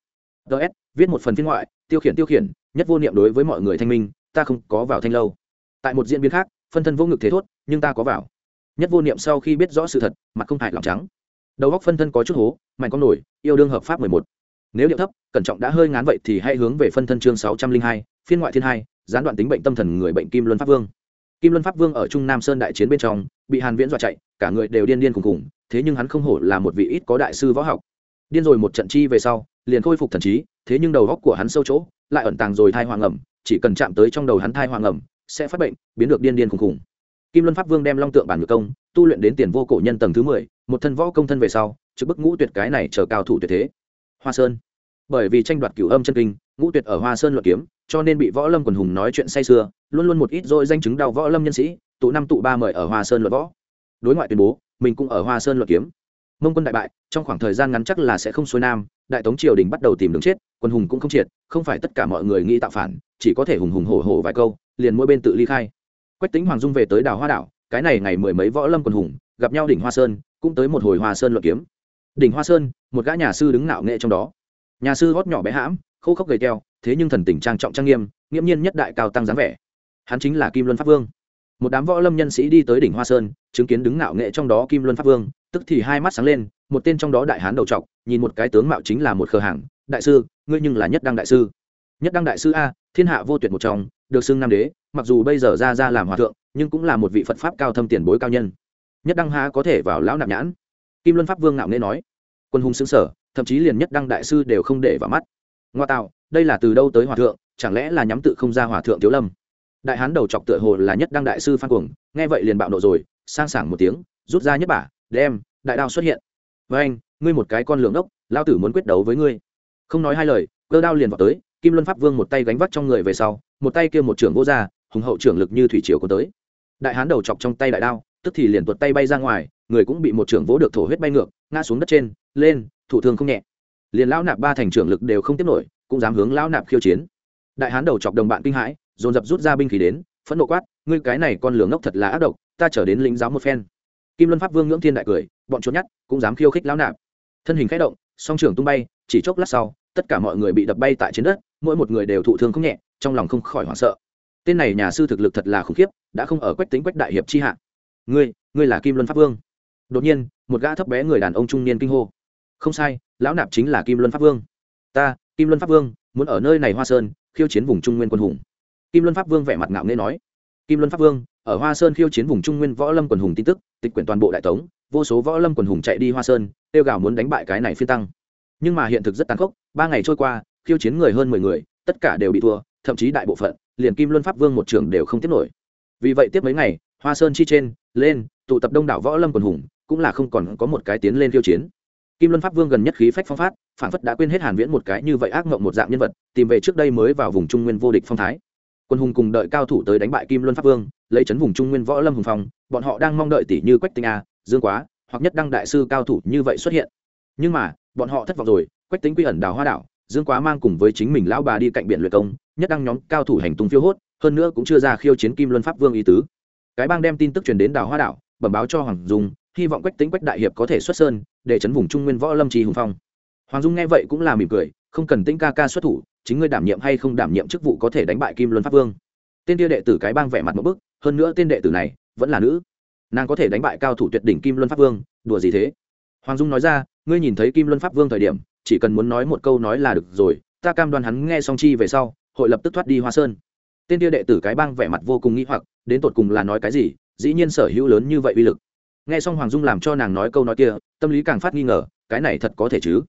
Ts viết một phần phiên ngoại, tiêu khiển tiêu khiển, nhất vô niệm đối với mọi người thanh minh, ta không có vào thanh lâu. Tại một diễn biến khác, phân thân vô ngực thế thốt, nhưng ta có vào. Nhất vô niệm sau khi biết rõ sự thật, mặt không hại lòng trắng. Đầu góc phân thân có chút hố, mạnh con nổi, yêu đương hợp pháp mười một nếu điệu thấp, cẩn trọng đã hơi ngán vậy thì hãy hướng về phân thân chương sáu trăm linh hai, phiên ngoại thiên hai, gián đoạn tính bệnh tâm thần người bệnh kim luân pháp vương. Kim luân pháp vương ở trung nam sơn đại chiến bên trong, bị hàn viễn dọa chạy, cả người đều điên điên cùng cùng thế nhưng hắn không hổ là một vị ít có đại sư võ học. Điên rồi một trận chi về sau, liền khôi phục thần trí, thế nhưng đầu góc của hắn sâu chỗ, lại ẩn tàng rồi thai hoàng ẩm, chỉ cần chạm tới trong đầu hắn thai hoàng ẩm, sẽ phát bệnh, biến được điên điên khùng khùng kim luân pháp vương đem long tượng bản ngược công, tu luyện đến tiền vô cổ nhân tầng thứ mười, một thân võ công thân về sau trước bức ngũ tuyệt cái này chờ cao thủ tuyệt thế hoa sơn. Bởi vì tranh đoạt cửu âm chân kinh, ngũ tuyệt ở hoa sơn luận kiếm, cho nên bị võ lâm quần hùng nói chuyện say sưa, luôn luôn một ít rồi danh chứng đau võ lâm nhân sĩ, tụ năm tụ ba mời ở hoa sơn luận võ. Đối ngoại tuyên bố, mình cũng ở hoa sơn luận kiếm. Mông quân đại bại, trong khoảng thời gian ngắn chắc là sẽ không xuôi nam, đại tống triều đình bắt đầu tìm đường chết, quân hùng cũng không triệt, không phải tất cả mọi người nghĩ tạo phản, chỉ có thể hùng hùng hổ hổ vài câu, liền mỗi bên tự ly khai. Quách tính hoàng dung về tới đảo hoa đảo, cái này ngày mười mấy võ lâm quân hùng, gặp nhau đỉnh hoa sơn, cũng tới một hồi hoa sơn luận kiếm đỉnh hoa sơn, một gã nhà sư đứng nạo nghệ trong đó. Nhà sư gót nhỏ bé hãm, khô khốc gầy keo thế nhưng thần tình trang trọng trang nghiêm, nghiễm nhiên nhất đại cao tăng dáng vẻ. Hắn chính là kim luân pháp vương. Một đám võ lâm nhân sĩ đi tới đỉnh hoa sơn, chứng kiến đứng ngạo nghệ trong đó kim luân pháp vương, tức thì hai mắt sáng lên, một tên trong đó đại hán đầu trọc, nhìn một cái tướng mạo chính là một khờ hàng đại sư, ngươi nhưng là nhất đăng đại sư. Nhất đăng đại sư a, thiên hạ vô tuyệt một trong, được xưng nam đế, mặc dù bây giờ ra ra làm hòa thượng, nhưng cũng là một vị phật pháp cao thâm tiền bối cao nhân. Nhất đăng há có thể vào lão nạp nhãn kim luân pháp vương ngạo nghễ nói. Quân hùng xứng sở, thậm chí liền nhất đăng đại sư đều không để vào mắt. Ngoa tạo, đây là từ đâu tới hòa thượng, chẳng lẽ là nhắm tự không ra hòa thượng thiếu lâm? Đại hán đầu chọc tựa hồ là nhất đăng đại sư phan cuồng, nghe vậy liền bạo nộ rồi, sang sảng một tiếng, rút ra nhất bả, đem, đại đao xuất hiện. Với anh, ngươi một cái con lượng ốc lao tử muốn quyết đấu với ngươi. Không nói hai lời, cơ đao liền vào tới, kim luân pháp vương một tay gánh vắt trong người về sau, một tay kia một trưởng vô ra hùng hậu trưởng lực như thủy triều có tới. Đại hán đầu chọc trong tay đại đao tức thì liền tuột tay bay ra ngoài, người cũng bị một trưởng vỗ được thổ huyết bay ngược, ngã xuống đất trên, lên, thủ thương không nhẹ. Liền lão nạp ba thành trưởng lực đều không tiếp nổi, cũng dám hướng lão nạp khiêu chiến. Đại hán đầu chọc đồng bạn kinh hãi, dồn dập rút ra binh khí đến, phẫn nộ quát, ngươi cái này con lường ngốc thật là ác độc, ta trở đến lính giáo một phen. Kim luân pháp vương ngưỡng thiên đại cười, bọn trốn nhát, cũng dám khiêu khích lão nạp. Thân hình khẽ động, song trưởng tung bay, chỉ chốc lát sau, tất cả mọi người bị đập bay tại trên đất, mỗi một người đều thụ thương không nhẹ, trong lòng không khỏi hoảng sợ. Tên này nhà sư thực lực thật là khủng khiếp, đã không ở quách tính quách đại hiệp chi hạ ngươi ngươi là kim luân pháp vương. Đột nhiên, một gã thấp bé người đàn ông trung niên kinh hô. Không sai, lão nạp chính là kim luân pháp vương. Ta, kim luân pháp vương, muốn ở nơi này hoa sơn, khiêu chiến vùng trung nguyên quân hùng. Kim luân pháp vương vẻ mặt ngạo nghễ nói. Kim luân pháp vương, ở hoa sơn khiêu chiến vùng trung nguyên võ lâm quần hùng tin tức, tịch quyển toàn bộ đại tống, vô số võ lâm quần hùng chạy đi hoa sơn tiêu gào muốn đánh bại cái này phiên tăng. Nhưng mà hiện thực rất tàn khốc, ba ngày trôi qua, khiêu chiến người hơn mười người, tất cả đều bị thua, thậm chí đại bộ phận, liền kim luân pháp vương một trường đều không tiếp nổi. Vì vậy tiếp mấy ngày, hoa sơn chi trên lên, tụ tập đông đảo võ lâm quần hùng, cũng là không còn có một cái tiến lên khiêu chiến. Kim luân pháp vương gần nhất khí phách phong phát phản phất đã quên hết hàn viễn một cái như vậy ác mộng một dạng nhân vật, tìm về trước đây mới vào vùng trung nguyên vô địch phong thái. Quân hùng cùng đợi cao thủ tới đánh bại kim luân pháp vương, lấy chấn vùng trung nguyên võ lâm hùng phong, bọn họ đang mong đợi tỷ như quách tinh a, dương quá, hoặc nhất đăng đại sư cao thủ như vậy xuất hiện. Nhưng mà, bọn họ thất vọng rồi, quách tính quy ẩn đào hoa đảo, dương quá mang cùng với chính mình lão bà đi cạnh biển luyện công, nhất đăng nhóm cao thủ hành tung phiêu hốt, hơn nữa cũng chưa ra khiêu chiến kim luân pháp vương ý tứ cái bang đem tin tức truyền đến đào hoa đảo, bẩm báo cho hoàng dung, hy vọng quách tính quách đại hiệp có thể xuất sơn, để chấn vùng trung nguyên võ lâm trì hùng phong. Hoàng dung nghe vậy cũng là mỉm cười, không cần tĩnh ca ca xuất thủ, chính ngươi đảm nhiệm hay không đảm nhiệm chức vụ có thể đánh bại kim luân pháp vương. Tên tia đệ tử cái bang vẻ mặt một bức, hơn nữa tên đệ tử này vẫn là nữ. Nàng có thể đánh bại cao thủ tuyệt đỉnh kim luân pháp vương, đùa gì thế? Hoàng dung nói ra, ngươi nhìn thấy kim luân pháp vương thời điểm, chỉ cần muốn nói một câu nói là được rồi, ta cam đoan hắn nghe song chi về sau, hội lập tức thoát đi hoa sơn tên tia đệ tử cái bang vẻ mặt vô cùng nghĩ hoặc, đến tột cùng là nói cái gì, dĩ nhiên sở hữu lớn như vậy uy lực. Nghe xong hoàng dung làm cho nàng nói câu nói kia, tâm lý càng phát nghi ngờ, cái này thật có thể chứ?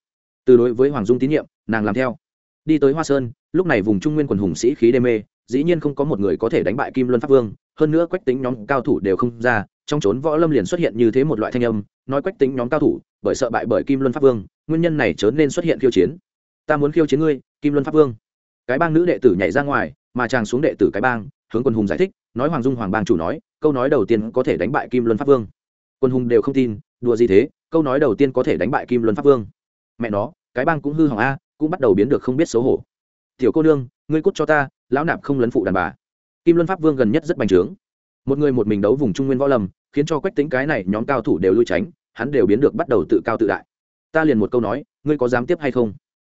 Từ đối với hoàng dung tín nhiệm, nàng làm theo. Đi tới hoa sơn, lúc này vùng trung nguyên quần hùng sĩ khí đê mê, dĩ nhiên không có một người có thể đánh bại kim luân pháp vương, hơn nữa quách tính nhóm cao thủ đều không ra, trong trốn võ lâm liền xuất hiện như thế một loại thanh âm, nói quách tính nhóm cao thủ, bởi sợ bại bởi kim luân pháp vương, nguyên nhân này chớ nên xuất hiện khiêu chiến. Ta muốn khiêu chiến ngươi, kim luân pháp vương. Cái bang nữ đệ tử nhảy ra ngoài mà chàng xuống đệ tử cái bang, hướng quân hùng giải thích, nói hoàng dung hoàng bang chủ nói, câu nói đầu tiên có thể đánh bại kim luân pháp vương. Quân hùng đều không tin, đùa gì thế, câu nói đầu tiên có thể đánh bại kim luân pháp vương. Mẹ nó, cái bang cũng hư hỏng a, cũng bắt đầu biến được không biết xấu hổ. Tiểu cô nương, ngươi cút cho ta, lão nạp không lấn phụ đàn bà. Kim luân pháp vương gần nhất rất bành trướng. Một người một mình đấu vùng trung nguyên võ lâm, khiến cho quách tính cái này nhóm cao thủ đều lui tránh, hắn đều biến được bắt đầu tự cao tự đại. Ta liền một câu nói, ngươi có dám tiếp hay không?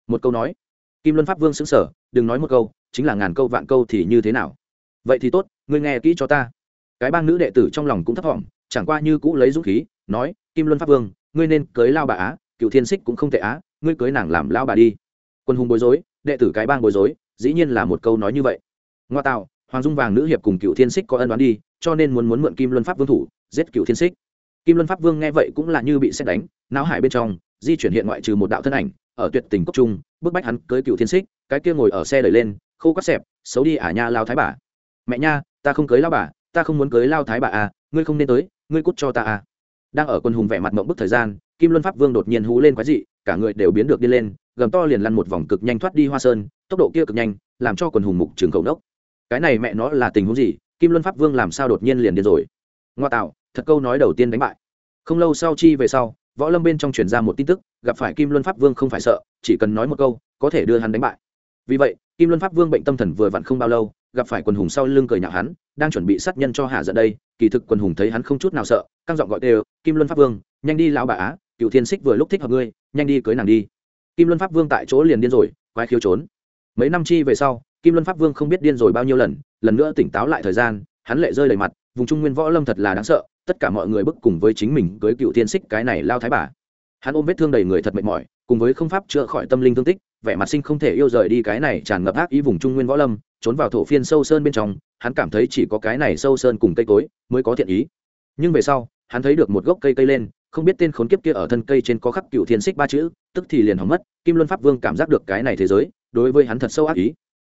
Một câu nói. Kim luân pháp vương xứng sở đừng nói một câu chính là ngàn câu vạn câu thì như thế nào? Vậy thì tốt, ngươi nghe kỹ cho ta. Cái bang nữ đệ tử trong lòng cũng thấp thỏm, chẳng qua như cũ lấy dũng khí, nói, kim luân pháp vương, ngươi nên cưới lao bà á, cựu thiên xích cũng không tệ á, ngươi cưới nàng làm lao bà đi. Quân hùng bối rối, đệ tử cái bang bối rối, dĩ nhiên là một câu nói như vậy. Ngoa tạo, hoàng dung vàng nữ hiệp cùng cựu thiên xích có ân đoán đi, cho nên muốn muốn mượn kim luân pháp vương thủ, giết cựu thiên xích kim luân pháp vương nghe vậy cũng là như bị xét đánh, não hải bên trong, di chuyển hiện ngoại trừ một đạo thân ảnh, ở tuyệt tình cốc trung, bức bách hắn cưới cựu thiên xích cái kia ngồi ở xe đẩy lên khô cắt xẹp, xấu đi ả nha lao thái bà. Mẹ nha, ta không cưới lao bà, ta không muốn cưới lao thái bà à ngươi không nên tới, ngươi cút cho ta à. Đang ở quân hùng vẻ mặt mộng bức thời gian, kim luân pháp vương đột nhiên hú lên quái dị, cả người đều biến được đi lên, gầm to liền lăn một vòng cực nhanh thoát đi hoa sơn, tốc độ kia cực nhanh, làm cho quần hùng mục trường cầu đốc cái này mẹ nó là tình huống gì? Kim luân pháp vương làm sao đột nhiên liền điên rồi? Ngoa tạo, thật câu nói đầu tiên đánh bại. Không lâu sau chi về sau, võ lâm bên trong truyền ra một tin tức, gặp phải kim luân pháp vương không phải sợ, chỉ cần nói một câu, có thể đưa hắn đánh bại vì vậy, kim luân pháp vương bệnh tâm thần vừa vặn không bao lâu, gặp phải quần hùng sau lưng cười nhạo hắn, đang chuẩn bị sát nhân cho hạ giận đây, kỳ thực quần hùng thấy hắn không chút nào sợ, căng giọng gọi đều kim luân pháp vương, nhanh đi lão bà á, cựu thiên xích vừa lúc thích hợp ngươi, nhanh đi cưới nàng đi. Kim luân pháp vương tại chỗ liền điên rồi, quái khiếu trốn. Mấy năm chi về sau, kim luân pháp vương không biết điên rồi bao nhiêu lần lần nữa tỉnh táo lại thời gian, hắn lệ rơi đầy mặt, vùng trung nguyên võ lâm thật là đáng sợ, tất cả mọi người bức cùng với chính mình cưới cựu thiên xích cái này lao thái bà. Hắn ôm vết thương đầy người thật mệt mỏi cùng với không pháp chữa khỏi tâm linh thương tích, vẻ mặt sinh không thể yêu rời đi cái này tràn ngập ác ý vùng trung nguyên võ lâm, trốn vào thổ phiên sâu sơn bên trong, hắn cảm thấy chỉ có cái này sâu sơn cùng cây cối mới có thiện ý. Nhưng về sau, hắn thấy được một gốc cây cây lên, không biết tên khốn kiếp kia ở thân cây trên có khắc cựu thiên xích ba chữ, tức thì liền hỏng mất, kim luân pháp vương cảm giác được cái này thế giới, đối với hắn thật sâu ác ý.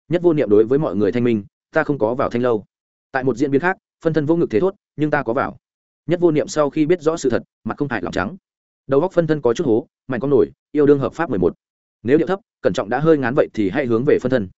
Nhất vô niệm đối với mọi người thanh minh, ta không có vào thanh lâu. Tại một diễn biến khác, phân thân vô ngực thế thốt, nhưng ta có vào. Nhất vô niệm sau khi biết rõ sự thật, mặt không hại lòng trắng đầu góc phân thân có chút hố mạnh con nổi, yêu đương hợp pháp mười một. Nếu điệu thấp, cẩn trọng đã hơi ngán vậy thì hãy hướng về phân thân.